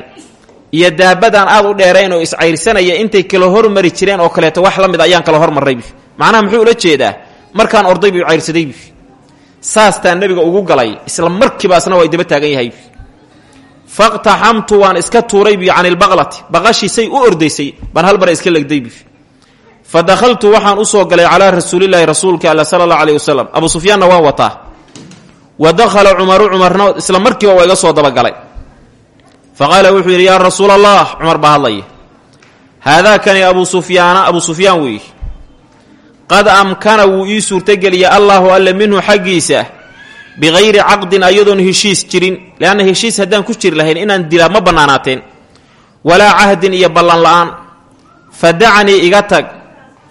iyo daabadaan aad u dheerayn oo iscayrsanaya intay kala hormari jireen oo kaleeto wax la mid ayaan kala hormarraybi macnaha muxuu ula jeedaa? Markaan orday buu cayrsadaybi saastaa nebiga ugu galay isla markiiba asna waa daba taagan yahay faqtaxamtu waan iska tuuray bi can ilbaqlati baqashiisay u ordaysay baan hal bara iska legdaybi fa dakhaltu waxaan u soo galay calaa rasuulilaahi rasuulka alla sala allahu aleyh wasalam abu sufyaanna waan wataa. Wa dakhala cumaru cumarna isla markiiba waa iga soo dabagalay. Fa qaala wuxuu yidhi yaa rasuul allah cumar baa hadlaya haadaakani abu sufyaana abu sufyaan weeye qad amkana wuu ii suurtogeliya allaahu alle minhu xaggiisa bikayri caqdin ayadoon heshiis jirin leanna heshiis haddaan ku jiri lahayn inaan dilaa ma bannaanaateen walaa cahdin iyo ballan la'aan fa dacanii iga tag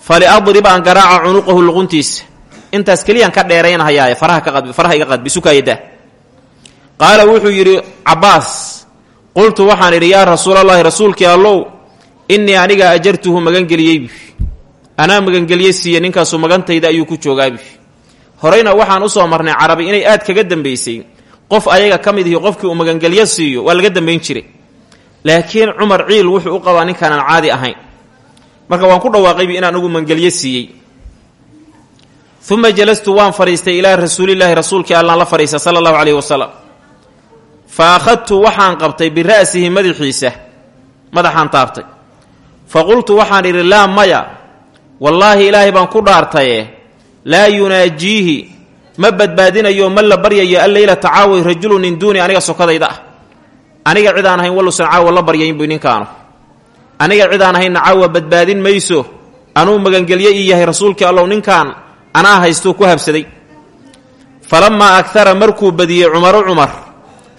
faliadrib aan garaaca cunuqahu luquntiisa intaas keliyaan ka dheeraynahayaaye faraha iga qadbi sukaayada qaala wuxuu yidhi cabbaas qultu waxaan idhi yaa rasuulallaahi rasuulkii allow innii aniga ajartuhu magangeliyeybi anaa magangelye siiye ninkaasu magantayda ayuu ku joogaabi horeyna waxaan u soo marnay carabi inay aad kaga dambaysay qof ayaga ka mid ihi qofkii uu magangelyo siiyo waa laga dambayn jiray. Laakiin cumar ciil wuxuu u qabaa ninkaanaan caadi ahayn. Marka waan ku dhawaaqaybi inaan ugu magangelyo siiyey. Uma jalastu waan fadhiistay ilaa rasuulilaahi rasuulkii allaan la fadhiista sala allahu caleyhi wasalam fa akhadtu waxaan qabtay bira'sihi madaxiisa madaxaan taabtay. Fa qultu waxaan idhi laa maya wallaahi ilaahay baan ku dhaartaye laa yunaajiihi ma badbaadinayo ma la baryayo alleyla tacaaway rajulu min duuni aniga sokadayda ah. Aniga cid aan ahayn wallusan caawa la baryayn buy aniga cid aan caawa badbaadin mayso anuu magangelyo ii yahay rasuulkii allow ninkaan anaa haystuu ku habsaday. Falammaa agtara markuu badiyey cumaru cumar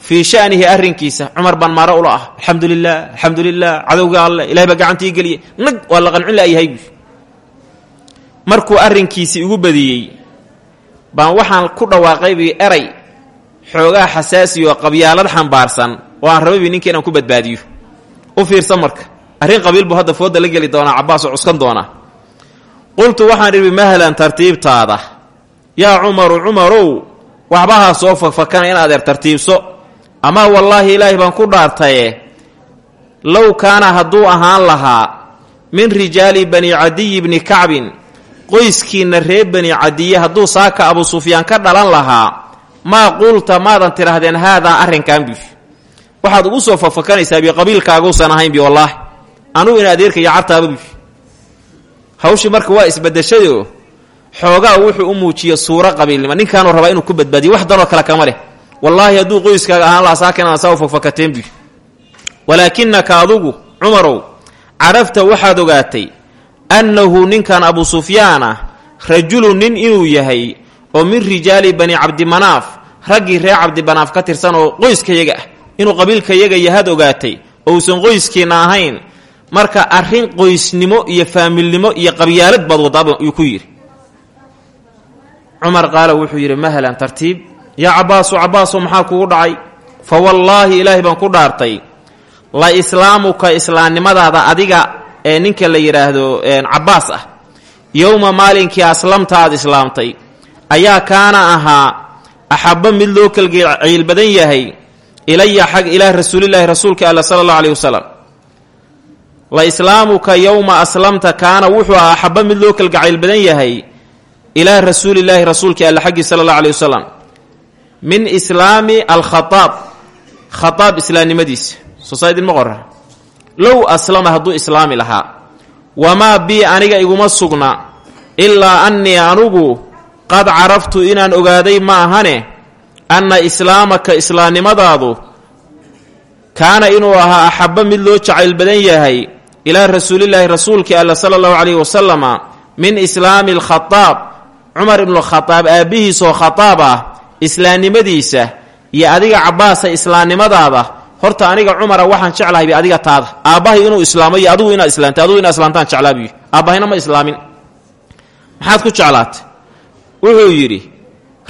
fii sha'nihi arrinkiisa cumar baan maaro ula ah alxamdu lilah alxamdu lilah cadowga alle ilahay baa gacantii geliyey nag waa qancin la'yahay buy markuu arrinkiisii igu badiyey baan waxaan ku dhawaaqaybi eray xoogaa xasaasi oo qabyaalad xambaarsan oo aan rabaybi ninka inaan ku badbaadiyo. U fiirsan marka arrin qabiil buu hadda fooda la geli doonaa cabbaas oo cuskan doonaa. Qultu waxaan idhi mahlan tartiibtaada. Yaa cumaru cumarow waxbahaa soo fakfakana in adeer tartiibso. Amaa wallaahi ilaahay baan ku dhaartaye low kaana hadduu ahaan lahaa min rijaali bani cadiyi bni kacbin qoyskiinna reer bani cadiye hadduu saaka abu sufyaan ka dhalan lahaa maa qulta maadan tidhaahdeen haadaa arrinkan bi waxaad ugu soo fafakanaysaa bi qabiilkaaguusan ahayn bi wallaahi. Anugu in adeerka iyo cartaaba bi hawshii marka waa isbadashayoo xoogaa wuxuu u muujiye suuro qabiilnimo. Ninkaanuu rabaa inuu ku badbaadiyo wax danoo kale kama leh. Hadduu qoyskaaga ahaan lahaa saaka inaan saa u fafakateen bi adugu cumarow carafta waxaad ogaatay annahu ninkan abu sufyaan ah rajulun nin inuu yahay oo min rijaali bani cabdimanaaf raggii reer cabdimanaaf ka tirsan oo qoyskayaga ah inuu qabiilkayaga yahaad ogaatay ousan qoyskiinna ahayn marka arrin qoysnimo iyo faamilnimo iyo qabyaalad baad wadaaba yuu ku yidhi cumar qaala wuxuu yidhi mahlan tartiib yaa cabbaasu cabbaaso maxaa kugu dhacay fa wallaahi ilaahay baan ku dhaartay la islaamuka islaamnimadaada adiga ee ninka la yidhaahdo cabbaas ah. Yowma maalinkii aslamta aad islaamtay ayaa kaana ahaa axabba mid loo kalgacayl badan yahay ilaya xag ilaah rasuulilaahi rasuulka alla sala allahu aleyh wasalam la islaamuka yowma aslamta kaana wuxuu ahaa axabba mid loo kalgacayl badan yahay ilaa rasuulillaahi rasuulkii alla xaggii sala allahu aleyh wasalam min islaami alkhaaab khaaab islaamnimadiisa. Soosaa idinma qora low aslama hadduu islaami lahaa. Wamaa bii aniga iguma sugna ilaa annii anugu qad caraftu inaan ogaaday ma ahane anna islaamaka islaamnimadaadu kaana inuu ahaa axabba mid loo jacayl badan yahay ilaa rasuulillaahi rasuulkii alla sala allahu calayhi wasalama min islaami alkhadaab cumar ibnukhadaab aabbihiisoo khadaab ah islaamnimadiisa iyo adiga cabbaasa islaamnimadaada horta aniga cumara waxaan jeclahayba adiga taada. Aabbahay inuu islaamo iyo adigu inaad islaamtay adigu inaad islaamtaan jeclaabiyo aabbahayna ma islaamin. Maxaad ku jeclaatay? Wuxuu yidhi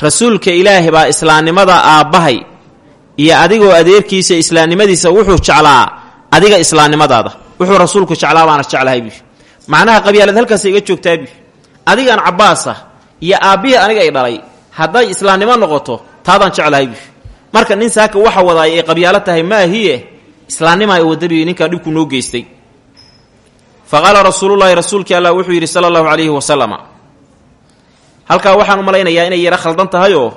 rasuulka ilaahi baa islaamnimada aabbahay iyo adigoo adeerkiisa islaamnimadiisa wuxuu jeclaa adiga islaamnimadaada wuxuu rasuulku jeclaa baana jeclahaybi macnaha qabyaalad halkaas iga joogtaabi adigan cabbaasa iyo aabbihii aniga ay dhalay hadday islaamnimo noqoto taadaan jeclahaybi marka nin saaka waxa wadaay ay qabyaalo tahay maahiye islaamnimaa wadabi ninkaa dhibku noo geystay. Fa qaala rasuulullaahi rasuulkii allah wuxuu yidhi sala allahu calayhi wasalama halkaa waxaan u malaynayaa inay yara khaldan tahayoo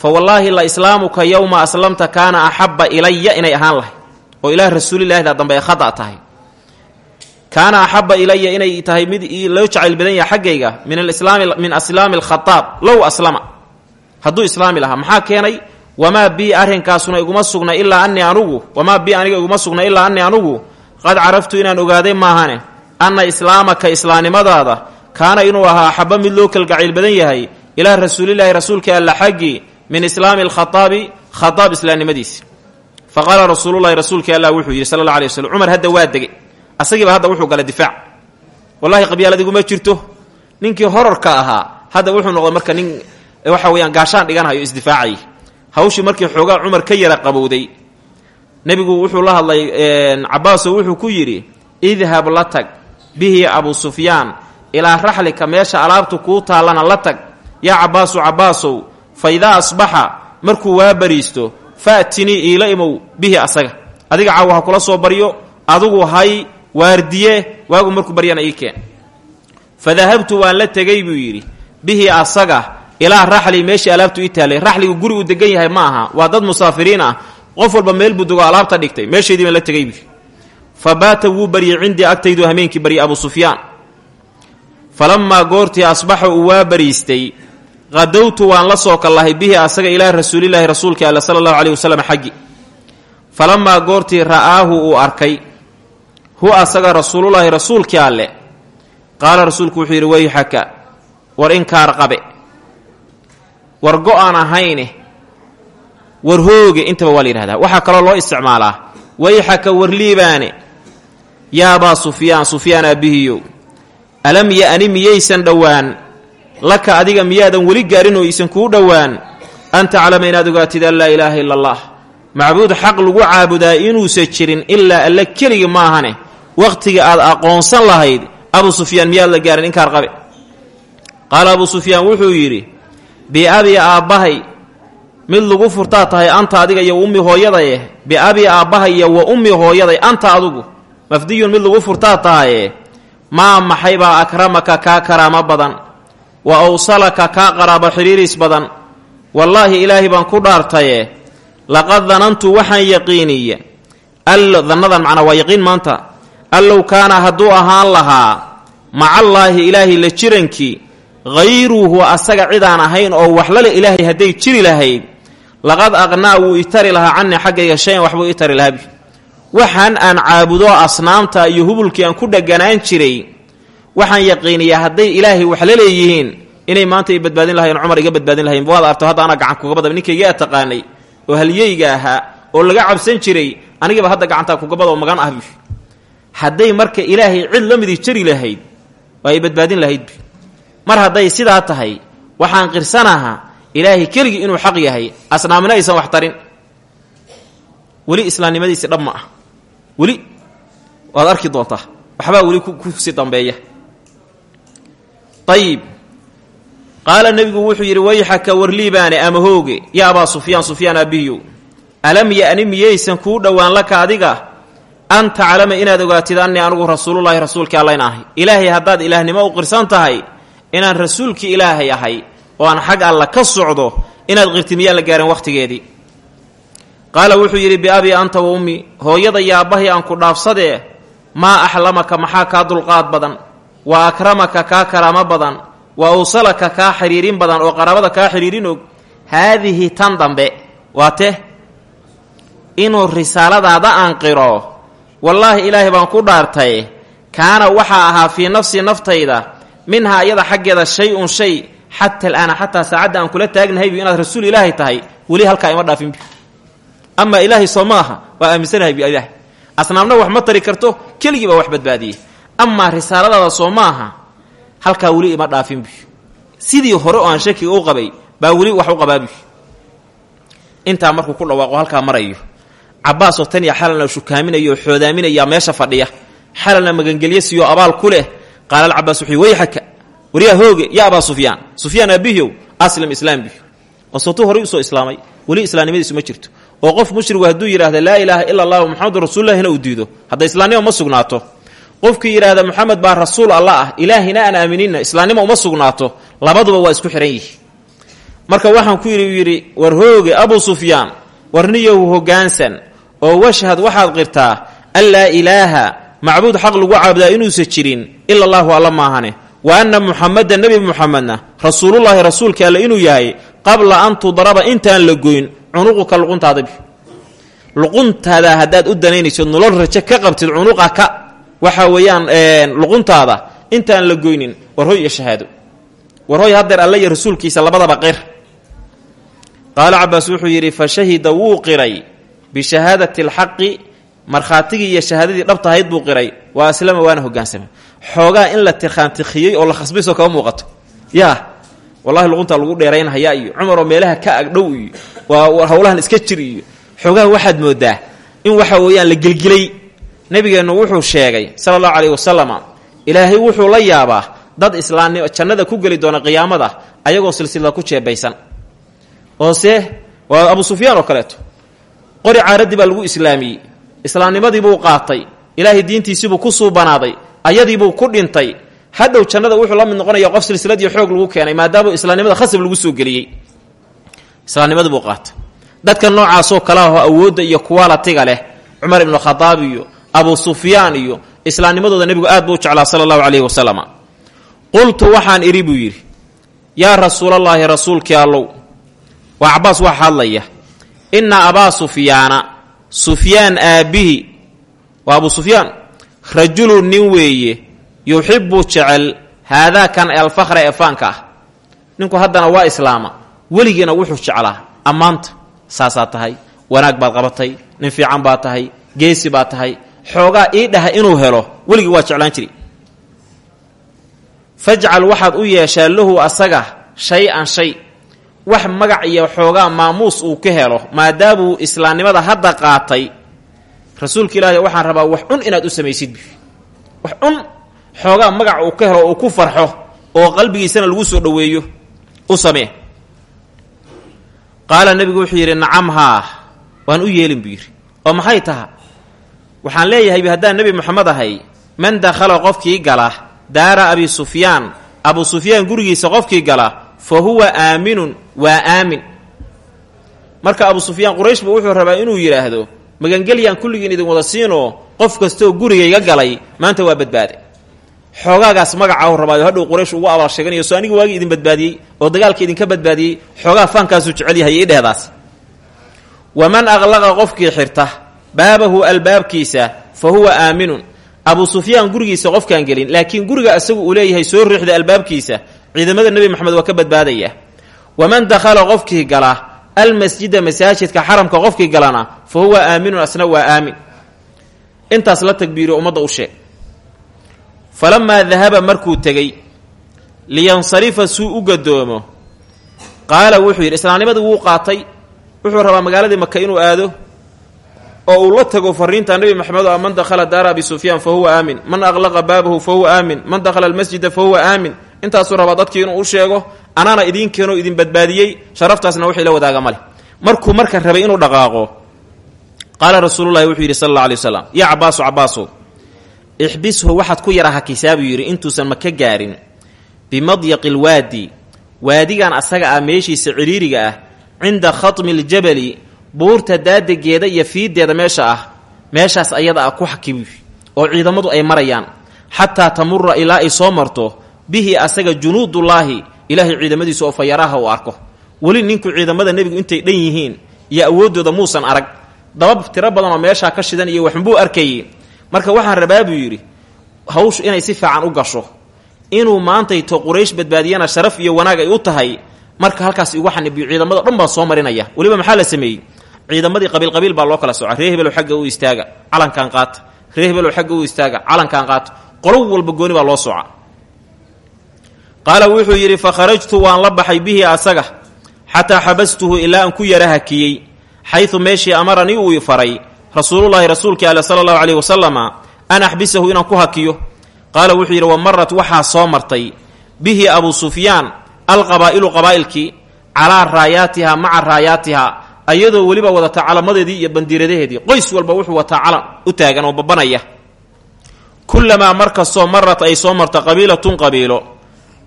fa wallaahi la islaamuka yowma aslamta kaana axabba ilaya inay ahaan lahay oo ilaah rasuulilahida dambe ay khada tahay. Kaana axabba ilaya inay tahay mid loo jacayl badan yahay xaggayga min alislaami min aslaami alkhadaab low aslama. Hadduu islaami lahaa maxaa keenay wamaa bii arrinkaasuna iguma sugna ilaa anii anugu wamaa bii aniga iguma sugna ilaa anii anugu qad caraftu inaan ogaaday maahane anna islaamaka islaamnimadaada kaana inuu ahaa axabba mid loo kalgacayl badan yahay ilaa rasuulilaahi rasuulka alla xaggii min islaami alkhaaabi khadaab islaamnimadiisa fa qaala rasuulkii allah wuxuu yidhi sala alla alay waslm cumar hadda waa degay asagiiba hadda wuxuu galay difaac. Wallahi qabyaalad iguma jirto. Ninkii horarka ahaa hadda wuxuu noqday marka nin waxa weyaan gaashaan dhiganhayo isdifaacay hawshii markii xoogaa cumar ka yara qabowday. Nebigu wuxuu la hadlay cabaaso wuxuu ku yidhi idhab la tag bihi abu sufyaan ilaa raxlika meesha alaabtu kuu taallana la tag. Yaa cabaasu cabaasow fa idaa asbaxa markuu waa bariisto faatinii iila imow bihi asaga. Adiga caawa ha kula soo baryo adugu hay waardiye waagu markuu baryana ii keen. Fa dahabtu waan la tegay buu yidhi bihi asaga ilaa raxli meeshii alaabtu ii taallay raxligu guri uu degan yahay ma aha waa dad musaafiriin ah. Qof walba meel buu dego alaabta dhigtay. Meeshaydii baan la tegay buu fa baata wuu baryey cindii agtaydu hameenkii baryay abu sufyaan. Falammaa goortii asbaxa uu waa bariistay qadowtu waan la soo kallahay bihi asaga ilaa rasuulilaahi rasuulka alla sala allahu caleyhi wasalam xaggi. Falamaa goortii ra'aahu uu arkay hu asaga rasuululaahi rasuulkii alle. Qaala rasuulku wuxuu yidhi wayxaka war inkaar qabe war go'aan ahayne. War hooge intaba waa la yidhahdaa. Waxaa kaloo loo isticmaalaa. Wayxaka war liibaane. Yaa abaa sufyaan sufyaan aabbihiyow alam ya-ani miyaysan dhowaan? Laka adiga miyaadan weli gaarin oo iisan kuu dhowaan? An taclama inaad ogaatid an laa ilaaha ila allah macbuud xaq lagu caabudaa inuusan jirin ilaa alle keligi maahane. Wakhtiga aad aqoonsan lahayd abu sufyaan miyaad la gaarin inkaar qabe? Qaala abuu sufyaan wuxuu yidhi biabi aabbahay mid lagu furtaa tahay anta adiga iyo ummi hooyadaye biabi aabbahay iyo wa ummi hooyaday anta adugu mafdiyun mid lagu furtaa tahaye maa maxaybaa akramaka kaa karaamo badan wa awsalaka kaa qaraabo xidhiiriis badan. Wallaahi ilaahay baan ku dhaartaye laqad danantu waxaan yaqiiniye dannadan macnaa waa yaqiin maanta allow kaana hadduu ahaan lahaa macallaahi ilaahay la jirankii hayruhu asaga cidaan ahayn oo waxlale ilaahay hadday jiri lahayd laqad aqnaa wuu itari lahaa canii xaggayga shayan waxbuu itari lahaabi waxaan aan caabudo asnaamta iyo hubulkii aan ku dhaganaan jiray waxaan yaqiiniyaa hadday ilaahay wax la leeyihiin inay maanta i badbaadin lahayen cumar iga badbaadin lahayen waad arto hadda anaa gacan kugabadaba ninkaygaa taqaanay oo halyeyga ahaa oo laga cabsan jiray anigiiba hadda gacantaa kugabada oo magan ah hadday marka ilaahay cid la midii jari lahayd waa ay mar hadday sidaa tahay waxaan qirsanahaa ilaahay keligii inuu xaq yahay asnaamina aysan wax tarin. Weli islaamnimadiisi dhab ma ah. Waad arki doontaa waxbaa weli ku sii dambeeya. Ayib qaala nebigu wuxuu yidhi wayxaka warliibaane ama hooge. Ya abaa sufyaan sufyaan aabihiyow alam ya-ni miyaysan kuu dhowaan laka adiga? An taclama inaad ogaatid annii anigu rasuulullaahi rasuulkii allayn ahay ilaahay haddaad ilaahnimo u qirsan tahay inaan rasuulkii ilaahay ahay oo aan xag alla ka socdo inaad qirti miyaan la gaarin wakhtigeedii. Qaala wuxuu yidhi biabii anta wa ummi hooyada iyo aabbahay aan ku dhaafsadee maa axlamaka maxaa kaa dulqaad badan? Wa akramaka kaa karaamo badan? Wa awsalaka kaa xiriirin badan? Oo qaraabada kaa xiriirin og? Haadihi tan dambe waa te inuu risaaladaada aan qiro wallaahi ilaahay baan ku dhaartay kaana waxaa ahaa fii nafsi naftayda minhaa iyada xaggeeda shay-un shay xata alaana xataa saacadda aan kula taagnahaybu inaad rasuul ilaahay tahay weli halkaa ima dhaafinbi amaa ilaahay soo ma aha waa aaminsanahay bi ilaah asnaamna wax ma tari karto keligii baa wax badbaadiyey. Amaa risaaladaada soo ma aha halkaa weli ima dhaafinbi sidii hore aan shakiga u qabay baa weli wax u qabaabi intaa markuu ku dhawaaqo halkaa marayo. Cabaasoo tan iyo xalalna shukaaminayo oo xoodaaminayaa meesha fadhiya. Xalalna magangelyo siiyo abaal ku qaala alcabaas wuxuu wayxaka waryaa hooge yaa abaa sufyaan sufyaan aabihiow aslam islaambi oo sootuu horay u soo islaamay weli islaamnimadiisu ma jirto oo qof mushrigu hadduu yidhaahda laa ilaaha ila allah muxamedun rasuululahina uu diido hadda islaamnima ma sugnaato qofkii yidhaahda moxamed baa rasuul alla ah ilaahina aan aaminina islaamnima uma sugnaato labaduba waa isku xihan marka waxaan ku yidhi yidhi war hooge abuu sufyaan warniyow hoggaansan oo washhad waxaad qirtaa an laa ilaaha macbuud xaq lagu caabudaa inuusan jirin ila allaahu alla maahane. Wa anna muxameda nebi muxamedna rasuulullaahi rasuulka alle inuu yahay qabla an tudraba intaan la goyn cunuquka luquntaadabi luquntaada haddaad u danaynayso nolol rajo ka qabtid cunuqa ka. Waxa weeyaan luquntaada intaan la goynin warhoy iyo shahaado. Warhoy haddeer alle iyo rasuulkiisa labadaba qir qaala cabaas wuxuu yidhi fa shahida wuu qiray bishahaadati alxaqi markhaatigii iyo shahaadadii dhabtahayd buu qiray. Waa aslama waana hogaansamay xoogaa in la tirkhaantikhiyey oo la khasbaysoo kama muuqato. Yaa wallahi luquntaa lagu dheeraynhayaa iyo cumaroo meelaha ka agdhow iyo waa howlahan iska jir iyo xoogaha waxaad moodaa in waxa weeyaan la gelgilay nebigeennu wuxuu sheegay sala allahu caleyhi wasalama ilaahay wuxuu la yaabaa dad islaamnimo jannada ku geli doona qiyaamada ayagoo silsilada ku jeebaysan. Oose waa abu sufyaan oo kaleeto qori caaradii baa lagu islaamiyey islaamnimadiibuu qaatay. Ilaahay diintiisiibuu ku suubanaaday ayadiibuu ku dhintay. Hadhow jannada wuxuu la mid noqonaya qof silsilad iyo xoog lagu keenay maadaama islaamnimada khasab lagu soo geliyey. Islaamnimadii buu qaatay. Dadka noocaasoo kale ahoo awoodda iyo kuwaalatiga leh cumar ibnu khadaab iyo abu sufyaan iyo islaamnimadooda nebigu aad buu jeclaa sala allahu caleyhi wasalam qultu waxaan idhi buu yidhi yaa rasuulallaahi rasuulkii allow. Waa cabaas waxa hadlaya inna abaa sufyaana sufyaan aabbihi waa abu sufyaan rajulun nin weeye yuxibbu jecel haadaa kan alfakhra ee faanka ah. Ninku haddana waa islaama weligiina wuxuu jeclaa ammaanta saasaa tahay wanaag baad qabatay nin fiican baad tahay geesi baad tahay xoogaa ii dhaha inuu helo weligii waa jeclaan jiri fajcal waxaad u yeeshaa lahu asaga shay-an shay wax magac iyo xoogaa maamuus uu ka helo maadaamuu islaamnimada hadda qaatay rasuulka ilaahi waxaan rabaa wax cun inaad u samaysid. Wax cun xoogaa magac uu ka helo uu ku farxo oo qalbigiisana lagu soo dhoweeyo u samee. Qaala nebigu wuxuu yidhi nacam haa waan u yeelin buu yidhi. Oo maxay taha? Waxaan leeyahayb haddaan nebi moxamed ahay man dakhala qofkii gala daara abi sufyaan abu sufyaan gurigiisa qofkii gala fa huwa aaminun waa aamin. Marka abu sufyaan quraysh buu wuxuu rabaa inuu yidhaahdo magangelyaan kulligiin idin wada siinoo qof kastooo gurigayga galay maanta waa badbaade. Xoogaagaas magacaahu rabaayo hadhow quraysh ugu abaal sheeganayo soo aniga waagii idin badbaadiyey oo dagaalka idinka badbaadiyey xoogaa faankaasuu jecel yahay ii dhehdaas waman aqlaqa qofkii xirta baabahu albaabkiisa fa huwa aaminun. Abu sufyaan gurigiisa qofkaan gelin laakiin guriga isagu uu leeyahay soo riixda albaabkiisa ciidamada nebi moxamed waa ka badbaadaya waman dakhala qofkii gala almasjida masaajidka xaramka qofkii galana fa huwa aaminun asna waa aamin intaas la tagbiiriyo ummadda u sheeg falamaa dahaba markuu tegey liyansarifa suu u gadoomo qaala wuxuu yidhi islaamnimadii wuu qaatay wuxuu rabaa magaaladii maka inuu aado oo uu la tago fariinta nebi maxamed oo man dakhala daara abi sufyaan fa huwa aamin man aqlaqa baabahu fa aamin man dakhala almasjida fa aamin intaasuu rabaa dadkii inuu u sheego anaana idiin keenoo idin badbaadiyey sharaftaasna wixii la wadaaga male markuu marka rabay inuu dhaqaaqo qaala rasuululahi wuxuu yidhi sal alla alay waslam yaa cabaasu cabaasow ixbishu waxaad ku yaraha kisaabuu yidhi intuusan maka gaarin. Bimadyaqi alwaadi waadigan asaga ah meeshiisa ciriiriga ah cinda khatmi ljabali buurta daadegeeda iyo fiideeda meesha ah meeshaas ayada ah ku xakibi oo ciidamadu ay marayaan. Xataa tamura ilaa ay soo marto bihi asaga junuudullaahi. Ilaahay ciidamadiisa oo fayaraha uu arko. Weli ninku ciidamada nebigu intay dhan yihiin iyo awooddooda muusan arag. Dabab tiro badan oo meeshaa ka shidan iyo waxunbuu arkayey. Marka waxaan rabaa buu yidhi hawshu inay si fiican u gasho. Inuu maantayto quraysh badbaadiyana sharaf iyo wanaag ay u tahay marka halkaas igu xanibiyo ciidamada dhan baa soo marinaya. Weliba maxaa la sameeyey? Ciidamadii qabiil qabiil baa loo kala soca ree hebelow xagga u istaaga calankan qaata ree xagga u istaaga calankan qaata qolo walba gooni baa loo soca qaala wuxuu yidhi fa kharajtu waan la baxay bihi asaga xataa xabastuhu ilaa aan ku yara hakiyey xaydu meeshii amaranii uu faray. Rasuulullaahi rasuulkii ale sala allahu caleyhi wasalama an axbisahu inaan ku hakiyo. Qaala wuxuu yidhi wa marat waxaa soo martay. Bihi abuu sufyaan alqabaa'ilu qabaa'ilkii calaa raayaatiha maca raayaatiha ayadoo weliba wadata calamadeedii iyo bandiiradaheedii qoys walba wuxuu wataa calan u taagan oo babanaya. Kulamaa mar kastoo marat ay soo marto qabiilatun qabiilo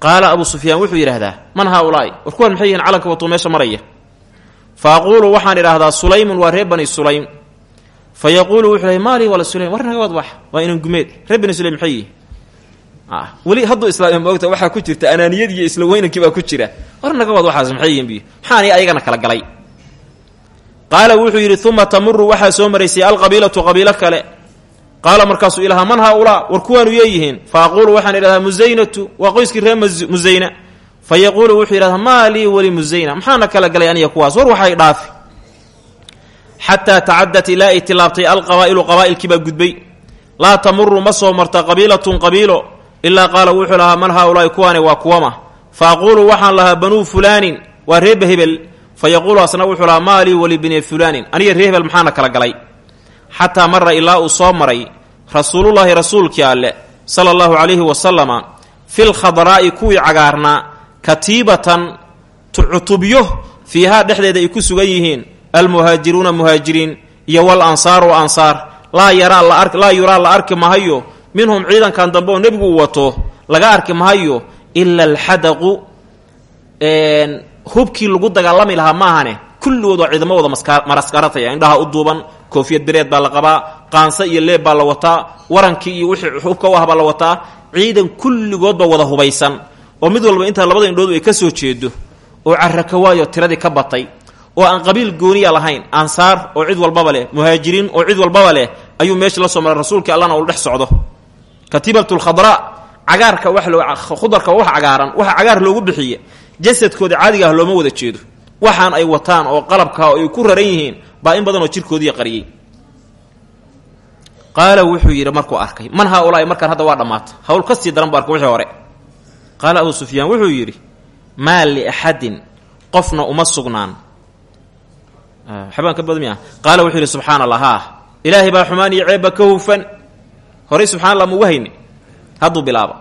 qaala abuu sufyaan wuxuu yidhaahdaa man haaulaa'i war kuwan maxay yihiin? Calanka watuu meesha maraya. Fa aquulu waxaan idhaahdaa sulaymun waa reer bani sulaym. Fa yaquulu wuxuu lehy maalii wala sulaym war naga wadbax waa inan gumeed. Reer bani sulaym maxay yihiin? Weli hadduu islaam moogta waxaa ku jirta anaaniyad iyo isla weynankii baa ku jira. War naga wad waxaas maxay yihiin biyo ayagana kala galay. Qaala wuxuu yidhi uma tamuru waxaa soo maraysay alqabiilatu qabiilo kale qaala markaasuu ilahaa man haaulaa? War kuwaanu yeeyihiin. Fa aquulu waxaan idhahdaa musaynatu waa qoyskii reer musayna fa yaquulu wuxuu yidhahdaa maa lii weli musayna kala galay aniga kuwaas? War waxay dhaafi. Xataa tacadat ilaa ay tilaabtay alqabaa'ilu qabaa'ilkii baa gudbay. Laa tamuru ma soo marta qabiilatun qabiilo. Ilaa qaala wuxuu lahaa man haaulaai kuwaani waa kuwama. Fa aquulu waxaan lahaa banuu fulaanin. Waa reeba hebel fa yaquulu asna wuxuu lahaa maa lii weli bini fulaanin. Aniga ree hebel kala galay? Xataa mara ilaa uu maray rasuulullaahi rasuulkii alle sala allahu calayhi wasalama fil khadraa'i kuwii cagaarnaa katiibatan cutubyo fiihaa dhexdeeda ay ku sugan yihiin almuhaajiruuna muhaajiriin iyo wal ansaaru ansaar laa yuraa la arki mahayo minhum ciidankan dambe oo nebigu uu wato laga arki mahayo ila alxadaqu hubkii lagu dagaalami lahaa maahane kulligood waa ciidamo wada marasqarataya indhaha u duuban koofiyad bereed baa la qabaa qaanse iyo leeb baa la wataa warankii iyo wixii hubka u ah baa la wataa ciidan kulligoodba wada hubaysan. Oo mid walba intaa labada indhoodu ay ka soo jeedo oo carrakawaayo tiradii ka batay oo aan qabiil gooniya lahayn ansaar oo cid walbaba leh muhaajiriin oo cid walbaba leh ayuu meesha la soo maray rasuulkii allana uu dhex socdo. Katiibatu lkhadraa cagaarka khudarka wax cagaaran waxa cagaar loogu bixiye jasadkooda caadiga ah looma wada jeedo. Waxaan ay wataan oo qalabka oo ay ku raran yihiin baa in badan oo jirkoodii qariyey qaala wuxuu yidhi markuu arkay man haaulaai markaan hadda waa dhammaata hawl ka sii daran bu arkay wixii hore. Qaala abuu sufyaan wuxuu yidhi maa liaxadin qofna uma sugnaan. Xabaan ka badmiya qaala wuxuu yidhi subxaana allah haa ilaahay baa xumaan iyo ceebba ka hufan horay subxana allah mauga hayni hadduu bilaaba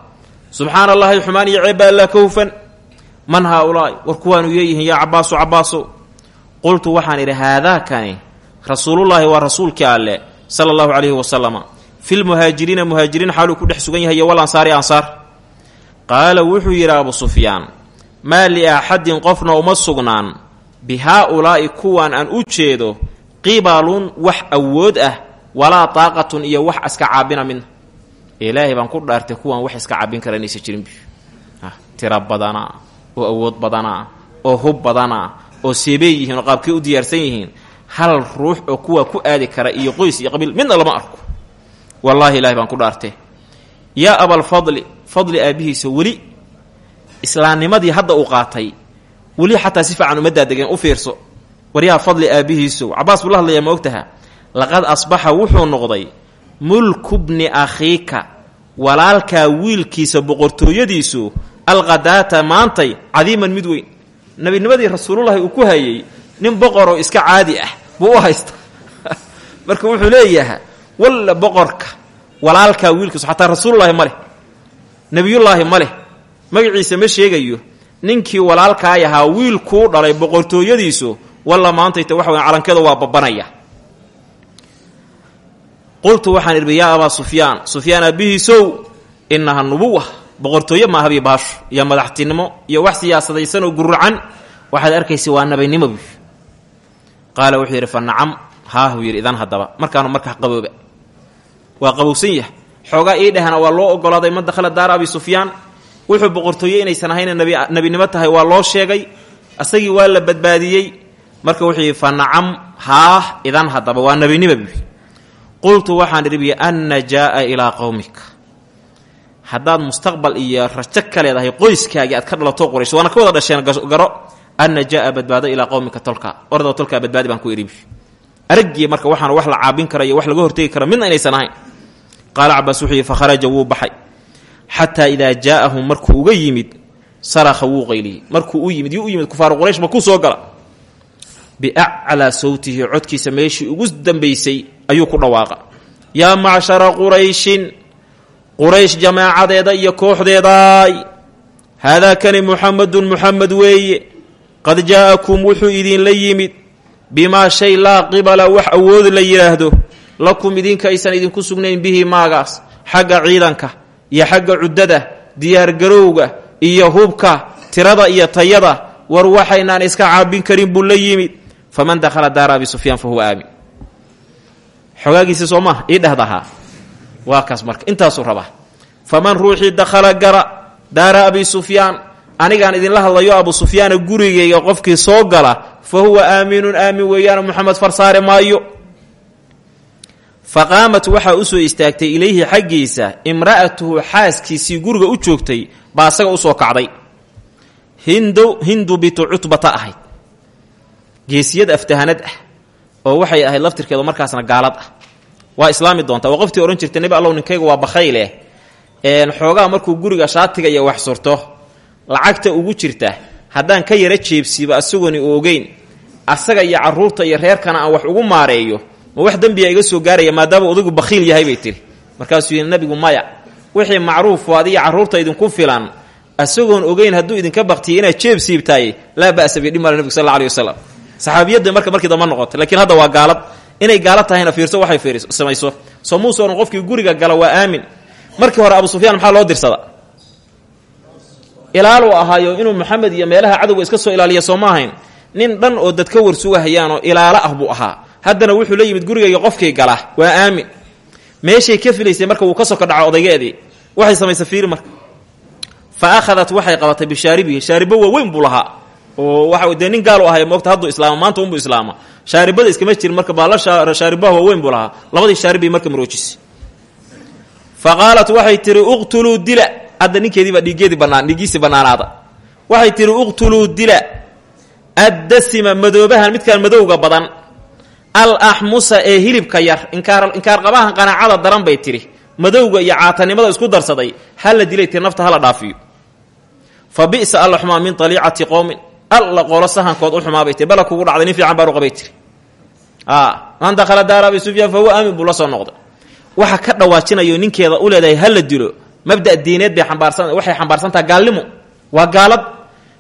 subxaana allahi xumaan iyo ceebba allah ka hufan man haaulaai war kuwaanu yeeyihiin yaa cabaaso cabaaso qultu waxaan idhi haadaakani rasuulullaahi waa rasuulkii alle sala allahu calayhi wasalama filmuhaajiriina muhaajiriin xaaluu ku dhex sugan yahay iyo wal ansaari ansaar. Qaala wuxuu yidhi abu sufyaan maa liaxadin qofna uma sugnaan bi haa-ulaa'i kuwaan aan u jeedo qibalun wax awood ah walaa taaqatun iyo wax iska caabina midna ilaahay baan ku dhaartay kuwaan wax iska caabin kara inaysa jirin tira badana oo awood badana oo hub badana oo seebey yihiin oo qaabkay u diyaarsan yihiin hal ruux oo kuwaa ku aadi kara iyo qoys iyo qabiil midna lama arko. Wallaahi ilahay baan ku dhaartay. Yaa abalfadli fadli aabbihiisa weli islaamnimadii hadda uu qaatay weli xataa si fiican uma daadegeen u fiirso. Waryaa fadli aabbihiisow cabaas buu la hadlayaa ma ogtaha? Laqad asbaxa wuxuu noqday mulku bni akhiika walaalkaa wiilkiisa boqortooyadiisu alqadaata maantay cadiiman mid weyn. Nebinimadii rasuulullahi uu ku hayay nin boqoroo iska caadi ah buu u haysta *laughs* marka wuxuu leeyaha walla boqorka walaalkaa wiilkiisu xataa rasuulullaahi ma leh nebiyullaahi ma magaciisa ma sheegayo ninkii walaalkaay ahaa wiilkuu dhalay boqortooyadiisu walla maantayta waxa weya calankeeda waa babanaya. Qultu waxaan idhi yaa abaa sufyaan sufyaan aabbihiisow innaha nubuwa boqortooye maahabi baasho iyo madaxtinimo iyo wax siyaasadaysan oo guracan waxaad arkaysa waa nabaynimo qaala wuxuu yidhi fa nacam haahuu yidhi idan haddaba. Markaanu markaa qabooba waa qabowsan yahay. Xoogaa ii dhehana waa loo ogolaaday man dakhala daara abi sufyaan. Wuxuu boqortooye inaysan ahayna nabinimo tahay waa loo sheegay. Asagii waa la badbaadiyey. Marka wuxuu yidhi fa nacam haah idan haddaba waa nabinimo bu qultu waxaan idhi anna jaaa ilaa qowmika haddaad mustaqbal iyo rajo ka leedahay qoyskaagii aad ka dhalato quraysh waana ka wada dhasheen garo anna jaaa badbaado ilaa qowmika tolka. Ordoo tolkaa badbaadi baan ku idhi araggii marka waxaana wax la caabin kara iyo wax laga hortegi kara midna inaysan ahayn. Qaala cabaas wuxuu yidhi fakharaja wuu baxay. Xataa idaa jaa'ahum markuu uga yimid sarakha wuu qayliyey. Markuu u yimid yuu u yimid kufaaru quraysh ma ku soo gala. Biaclaa sawtihi codkiisa meeshii ugu dambaysay ayuu ku dhawaaqa. Yaa macshara qurayshin quraysh jamaacadeeda iyo kooxdeedaay haadaa kani muxamedun muxamed weeye qad jaa'akum wuxuu idinla yimid bimaa shay laa qibala wax awood la yidhaahdo lakum idinka aysan idinku sugnayn bihi maagaas xagga ciidanka iyo xagga cuddada diyaargarowga iyo hubka tirada iyo tayada. War waxaynaan iska caabin karin buu la yimid. Faman dakhala daara abi sufyaan fa huwa aamin. Xogaagiisi soo maaha ii dhehdahaa waa kaas marka intaasuu rabaa. Faman ruuxii dakhala gara daara abi sufyaan anigaan idinla hadlayo abu sufyaana gurigayga qofkii soo gala fa huwa aaminun aamin weeyaan moxamed farsaare maayo. Fa qaamat waxaa u soo istaagtay ilayhi xaggiisa imra'atuhu xaaskiisii guriga u joogtay baa asaga u soo kacday. Hindu hindu bitu cutbata ahayd. Geesiyad aftahanad ah oo waxay ahayd laftirkeedu markaasna gaalad ah. Waa islaami doontaa waa qoftii odhan jirtay nebi allow ninkayga waa bakhayleh xoogaa markuu guriga shaatiga iyo wax surto lacagta ugu jirta haddaan ka yara jeebsiiba asagooni ogeyn asaga iyo carruurta iyo reerkana wax ugu maareeyo ma wax dembiya iga soo gaaraya maadaama odaygu bakhiil yahay bay tiri. Markaasuu yidhi nabigu maya wixii macruufu adiyo carruurta idinku filan asagoon ogeyn hadduu idinka baktiya inaad jeeb siibtaay laa ba'sa bidhimala nebigu sal alla alih wasalam marka markii damba noqotay lakiin hadda waa gaalad. Inay gaala tahayna fiirso waxay samayso. Soo muuse odhan qofkii guriga gala waa aamin. Markii hore abu sufyaan maxaa loo dirsada ilaaluu ahaayo inuu maxamed iyo meelaha cadowga iska soo ilaaliya soo ma ahayn. Nin dhan oo dadka warsugahayaanoo ilaalo ah buu ahaa. Haddana wuxuu la yimid gurigayga qofkii gala. Waa aamin. Meeshay ka filaysay marka wuu ka soko dhaco odaygeedii waxay samaysay fiiri marka. Fa akhadat waxay qabatay bishaaribihi. Shaaribo waaweyn buu lahaa. Oo waxa dee nin gaalu ahay moogta hadduu islaama maanta unbuu islaama. Shaaribada iskama jirin marka baalla shaaribaha waaweyn buu lahaa. Labadii shaaribay marka maroojisay fa qaalat waxay tihi uqtuluu hadda ninkeediibaa dhiiggeedii banaan dhiiggiisii bannaanaada. Waxay tihi uqtuluu dila addasima madoobahan midkaan madowga badan. Al axmusa ee hilibka yar inkaar inkaarqabahan qanaacada daran bay tidhi. Madowga iyo caatanimada isku darsaday hala dilay tiri nafta hala dhaafiyo. Fa bi'sa alla xumaa min aliicati qowmin alla qolo sahankood u xumaabay tiri kugu dhacday nin fiican baan u qabay tiri man dakhala daara abi sufyaan fa huwa aamin buu la waxa ka dhawaajinayo ninkeeda u leedahay hala dilo mabda diineed bay ambaarsan waxay xambaarsantaha gaalnimo. Waa gaalad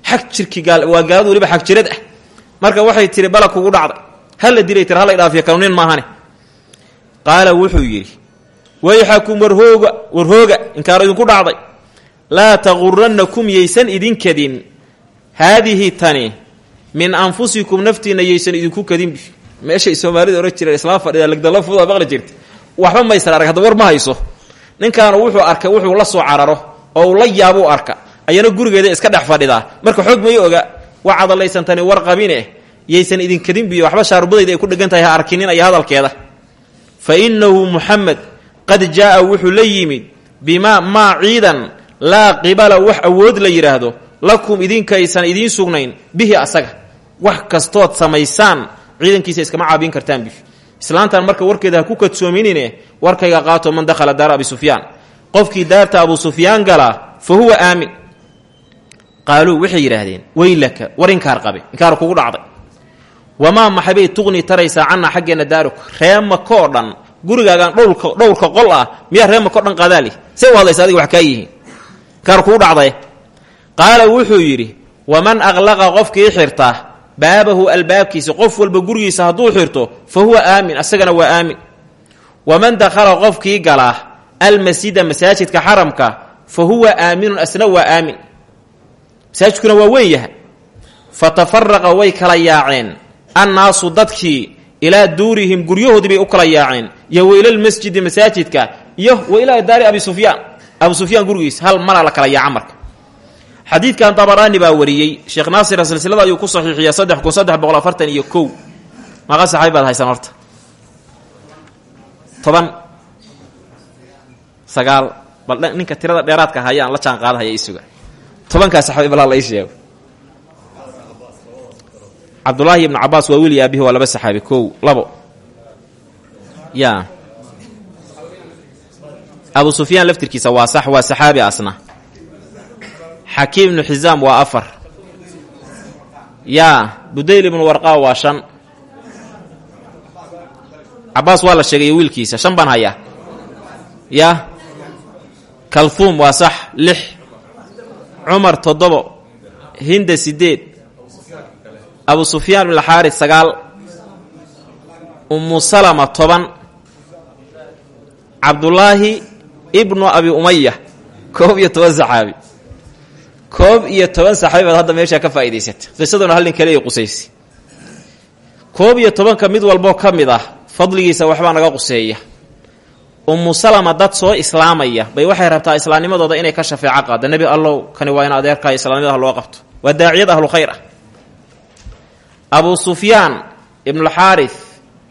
xag jirki waa gaalad weliba xag jirad ah. Marka waxay tihi bala kugu dhacday hala dilay tir hala dhaafiyo kanu nin maahane qaala wuxuu yidhi wayxakum warhooga warhooga inkaaro idinku dhacday. Laa tagurannakum yaysan idinkadin haadihi tani min anfusikum naftiinna yaysan idinku kadinbi meeshay soomaalida ohan jireen islaam fadhida legdalla fuda maqli jirta waxba maysan arag hadda war ma hayso ninkaanu wuxuu arkay wuxuu la soo cararo oo uu la yaabuu arka. Ayana gurigeeda iska dhex fadhidaa. Marka xoog may oga waa cadalaysan tani war qabine yaysan idinkadinbiyo waxba shaarubadayda ay ku dhegan tahay ha arkinin iyo hadalkeeda. Fa innahu muxamed qad jaaa wuxuu la yimid bimaa maa ciidan laa qibala wax awood la yidhaahdo lakum idinkaysan idiin sugnayn bihi asaga. Wax kastood samaysaan ciidankiisa iskama caabin kartaan bi islaantan marka warkeeda ha ku kadsoominine warkayga qaato man dakhala daara abi sufyaan. Qofkii daarta abu sufyaan galaa fa huwa aamin. Qaaluu waxay yidhaahdeen weylaka war inkaar qabe inkaar kugu dhacday. Wamaa maxaybay tuqni taraysaa canna xaggeenna daaruk? Reemakoo dhan gurigaagaan dhowrka qol ah miyaa reemakoo dhan qadaali see u hadlaysa adiga wax kaa yihiin. Inkaar kugu dhacday. Qaala wuxuu yidhi waman aqlaqa qofkii xirta baabahu albaabkiisa qof walba gurigiisa hadduu xirto fa huwa aamin asagana waa aamin. Waman dakhala qofkii galaa almasjida masaajidka xaramka fa huwa aaminun asna waa aamin. Masaajidkuna waa weyn yahay. Fa tafaraqa way kala yaaceen. Annaasu dadkii ilaa duurihim guryahoodii bay u kala yaaceen. Iyo wa ilalmasjidi masaajidka iyo wa ilaa daari abi sufyaan. Abu sufyaan gurigiisa hal mala la kala yaaca marka xadiidkan dabaraani baa wariyey. Sheekh naasir silsilada ayuu ku saxiixiya saddex kun saddex boqol afartan iyo kow. Maqa saxaabi baad haysan horta. Toban sagaal. Bal ninka tirada dheeraadka hayaan la jaan qaadahaya isuga. Tobankaa saxaabi balaa la ii sheego cabdulaahi ibnu cabaas waa wiil aabihi waa laba saxaabi kow labo. Ya abu sufyaan laftirkiisa waa sax waa saxaabi asna xakiim ibnu xisaam waa afar. Yaa budayl ibnu warqaa waa shan. Cabaas waa la sheegay wiilkiisa shan baan hayaa. Yaa kalfuum waa sax lix. Cumar toddobo. Hinda siddeed. Abu sufyaan ibn alxaaris sagaal. Ummu salama toban. Cabdulaahi ibnu abi umaya koob iyo toban saxaabi koob iyo toban saxaabi baad hadda meeshaa ka faa'idaysata qisaduna hal nin kale ay qusaysa koob iyo tobanka mid walboo ka mid ah fadligiisa waxbaa naga quseeya. Ummu salama dad soo islaamaya. Bay waxay rabtaa islaamnimadooda inay ka shafeeco qaada nebi allow kani waa in adeerkaa islaamnimada loo qabto. Waa daaciyad ahlu khayr ah. Abu sufyaan ibnulxaaris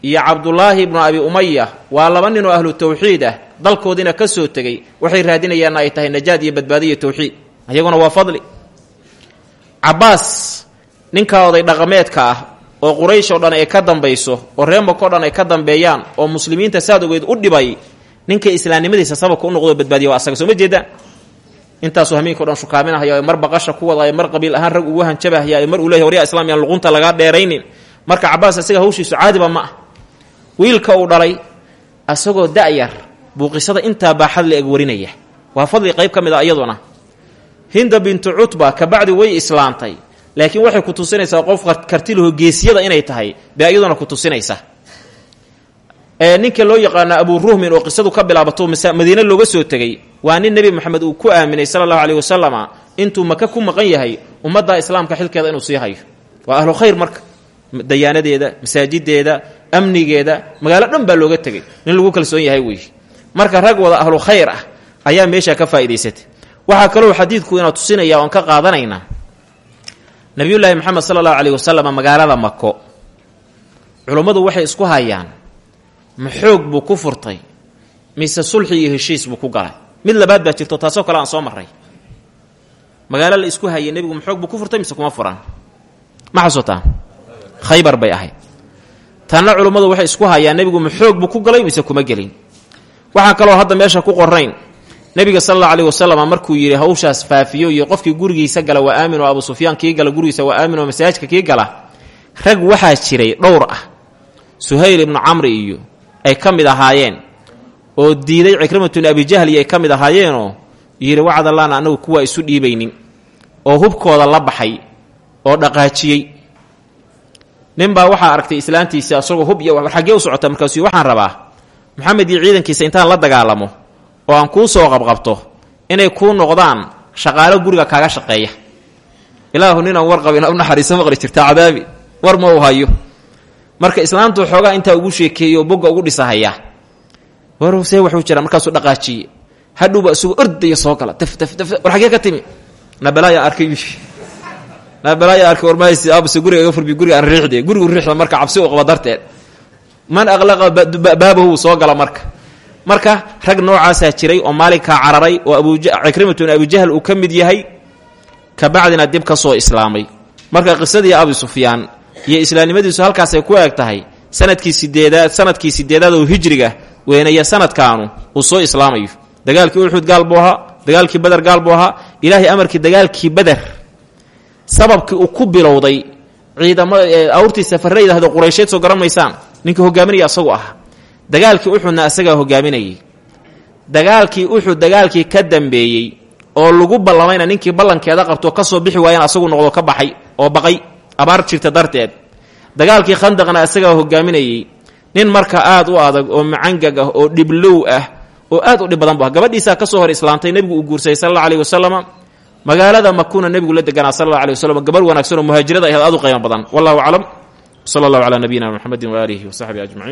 iyo cabdulaahi ibnu abi umaya waa laba nin oo ahlu tawxiid ah. Dalkoodiina ka soo tegey waxay raadinayaanna ay tahay najaad iyo badbaadi iyo tawxiid iyaguna waa fadli. Cabaas ninkaa oday dhaqameedka ah oo quraysh oo dhan ay ka dambayso oo reemako dhan ay ka dambeeyaan oo muslimiinta saad ogeed u dhibay ninka islaamnimadiisa sababka u noqdo badbaadiya asaga soo ma jeedaan intaasuu hameenkao dhan shukaaminahaya mar baqasha ku wadaayo mar qabiil ahaan rag ugu hanjabahaya mar uu leeyahy waryaa islam yaan luqunta lagaa dheeraynin. Marka cabaas isaga hawshiisu caadiba ma ah. Wiilka uu dhalay asagoo da'yar buu qisada intaa baaxad la eg warinaya. Waa fadli qayb ka mid a iyaduna hinda bintu cutba kabacdi way islaamtay laakiin waxay ku tusinaysaa qof kartilaho geesiyada inay tahay bee iyaduna ku tusinaysa. Ninka loo yaqaano abu ruhmin oo qisadu ka bilaabato madiine looga soo tegey waa nin nebi moxamed uu ku aaminay sala allahu aleyh wasalama intuu maka ku maqan yahay ummadda islaamka xilkeeda inuu sii hayo. Waa ahlu khayr marka dayaanadeeda masaajideeda amnigeeda magaalo dhan baa looga tegey. Nin lagu kalsoon yahay wey marka rag wada ahlu khayr ah ayaa meeshaa ka faa'idaysatay waxaa kaloo xadiidku inaa tusinaya oon ka qaadanaynaa nabiyullaahi moxamed sala allahu aleyh wasalam magaalada mako culummadu waxay isku hayaan. Ma xoog buu ku furtay. Mise sulxi iyo heshiis buu ku galay. Mid labaad baa jirto taasoo kale aan soo marray. Magaalo la isku hayay nebigu ma xoog buu ku furtay mise kuma furan ma xasuutaa? Khaybar bay ahayd. Tanna culummadu waxay isku hayaan nebigu ma xoog buu ku galay mise kuma gelin? Waxaa kaloo hadda meesha ku qorayn nebiga sal alla aleyh wasalam markuu yidhi hawshaas faafiyo iyo qofkii gurigiisa gala waa aamin oo abu sufyaan kii gala gurigiisa waa aamin oo masaajidka kii gala rag waxaa jiray dhowr ah. Suhayl ibnu camri iyo ay ka mid ahaayeen oo diiday cikrimatun abijahli ay ka mid ahaayeenoo yidhi wacdallaana annagu kuwaa isu dhiibaynin oo hubkooda la baxay oo dhaqaajiyey. Ninbaa waxaa aragtay islaantiisa asagoo hub iyo xaggee u socota markaasuu waxaan rabaa maxamed iyo ciidankiisa intaan la dagaalamo oo aan kuu soo qabqabto inay kuu noqdaan shaqaalo guriga kaaga shaqeeya. Ilaahu ninaan warqabin u naxariiso maqli jirta cadaabi. War ma uu hayo. Marka islaamtu xoogaa intaa ugu sheekeeyo bogga ugu dhisahaya. Warse waxuu jira markaasuu dhaqaajiye. Hadhowba isagoo ordaya soo gala. Taf taf taf war xagee ka timi? Nabalaaya arkay. Nabalaaya arkay warmahays aabase guriga iga furbi guriga aan riixde. Gurigu riixda marka cabsi u qaba darteed. Man aqlaqa baabahu soo gala marka marka rag noocaasaa jiray oo maalinkaa cararay oo abcikrimatun abujahl uu ka mid yahay kabacdina dib ka soo islaamay. Marka qisadii abi sufyaan iyo islaamnimadiisu halkaasay ku eeg tahay sannadkii sideedaad sannadkii sideedaad oo hijriga weenaya sanadkaanu uu soo islaamayo. Dagaalkii uxud gaal dagaalkii beder gaal ilaahay amarkii dagaalkii beder sababkii uu ku bilowday ciidamada awrtii safarra yidhahdo quraysheed soo garan maysaan hogaaminaya asagu ah dagaalkii uxudna asagaa hogaaminayay dagaalkii uxud dagaalkii ka dambeeyey oo lagu ballamayna ninkii ballankeeda qabto ka soo bixi waayana asagu noqdo ka baxay oo baqay abaar jirta darteed. Dagaalkii khandaqna asagaa hogaaminayey nin marka aad u adag oo macangag ah oo dhiblow ah oo aad u dhib badan bu gabadhiisaa ka soo hor islaantay nebigu uu guursayay sal alla aleyh wasalama magaalada makuna nebigu la deganaa sal alla aleh wasalam gabarh wanaagsan oo muhaajirada ahayd aad u qiimo badan. Wallahu aclam. Sala allahu calaa nabiyina muxamedin waaalihi wasaxbihi ajmaciin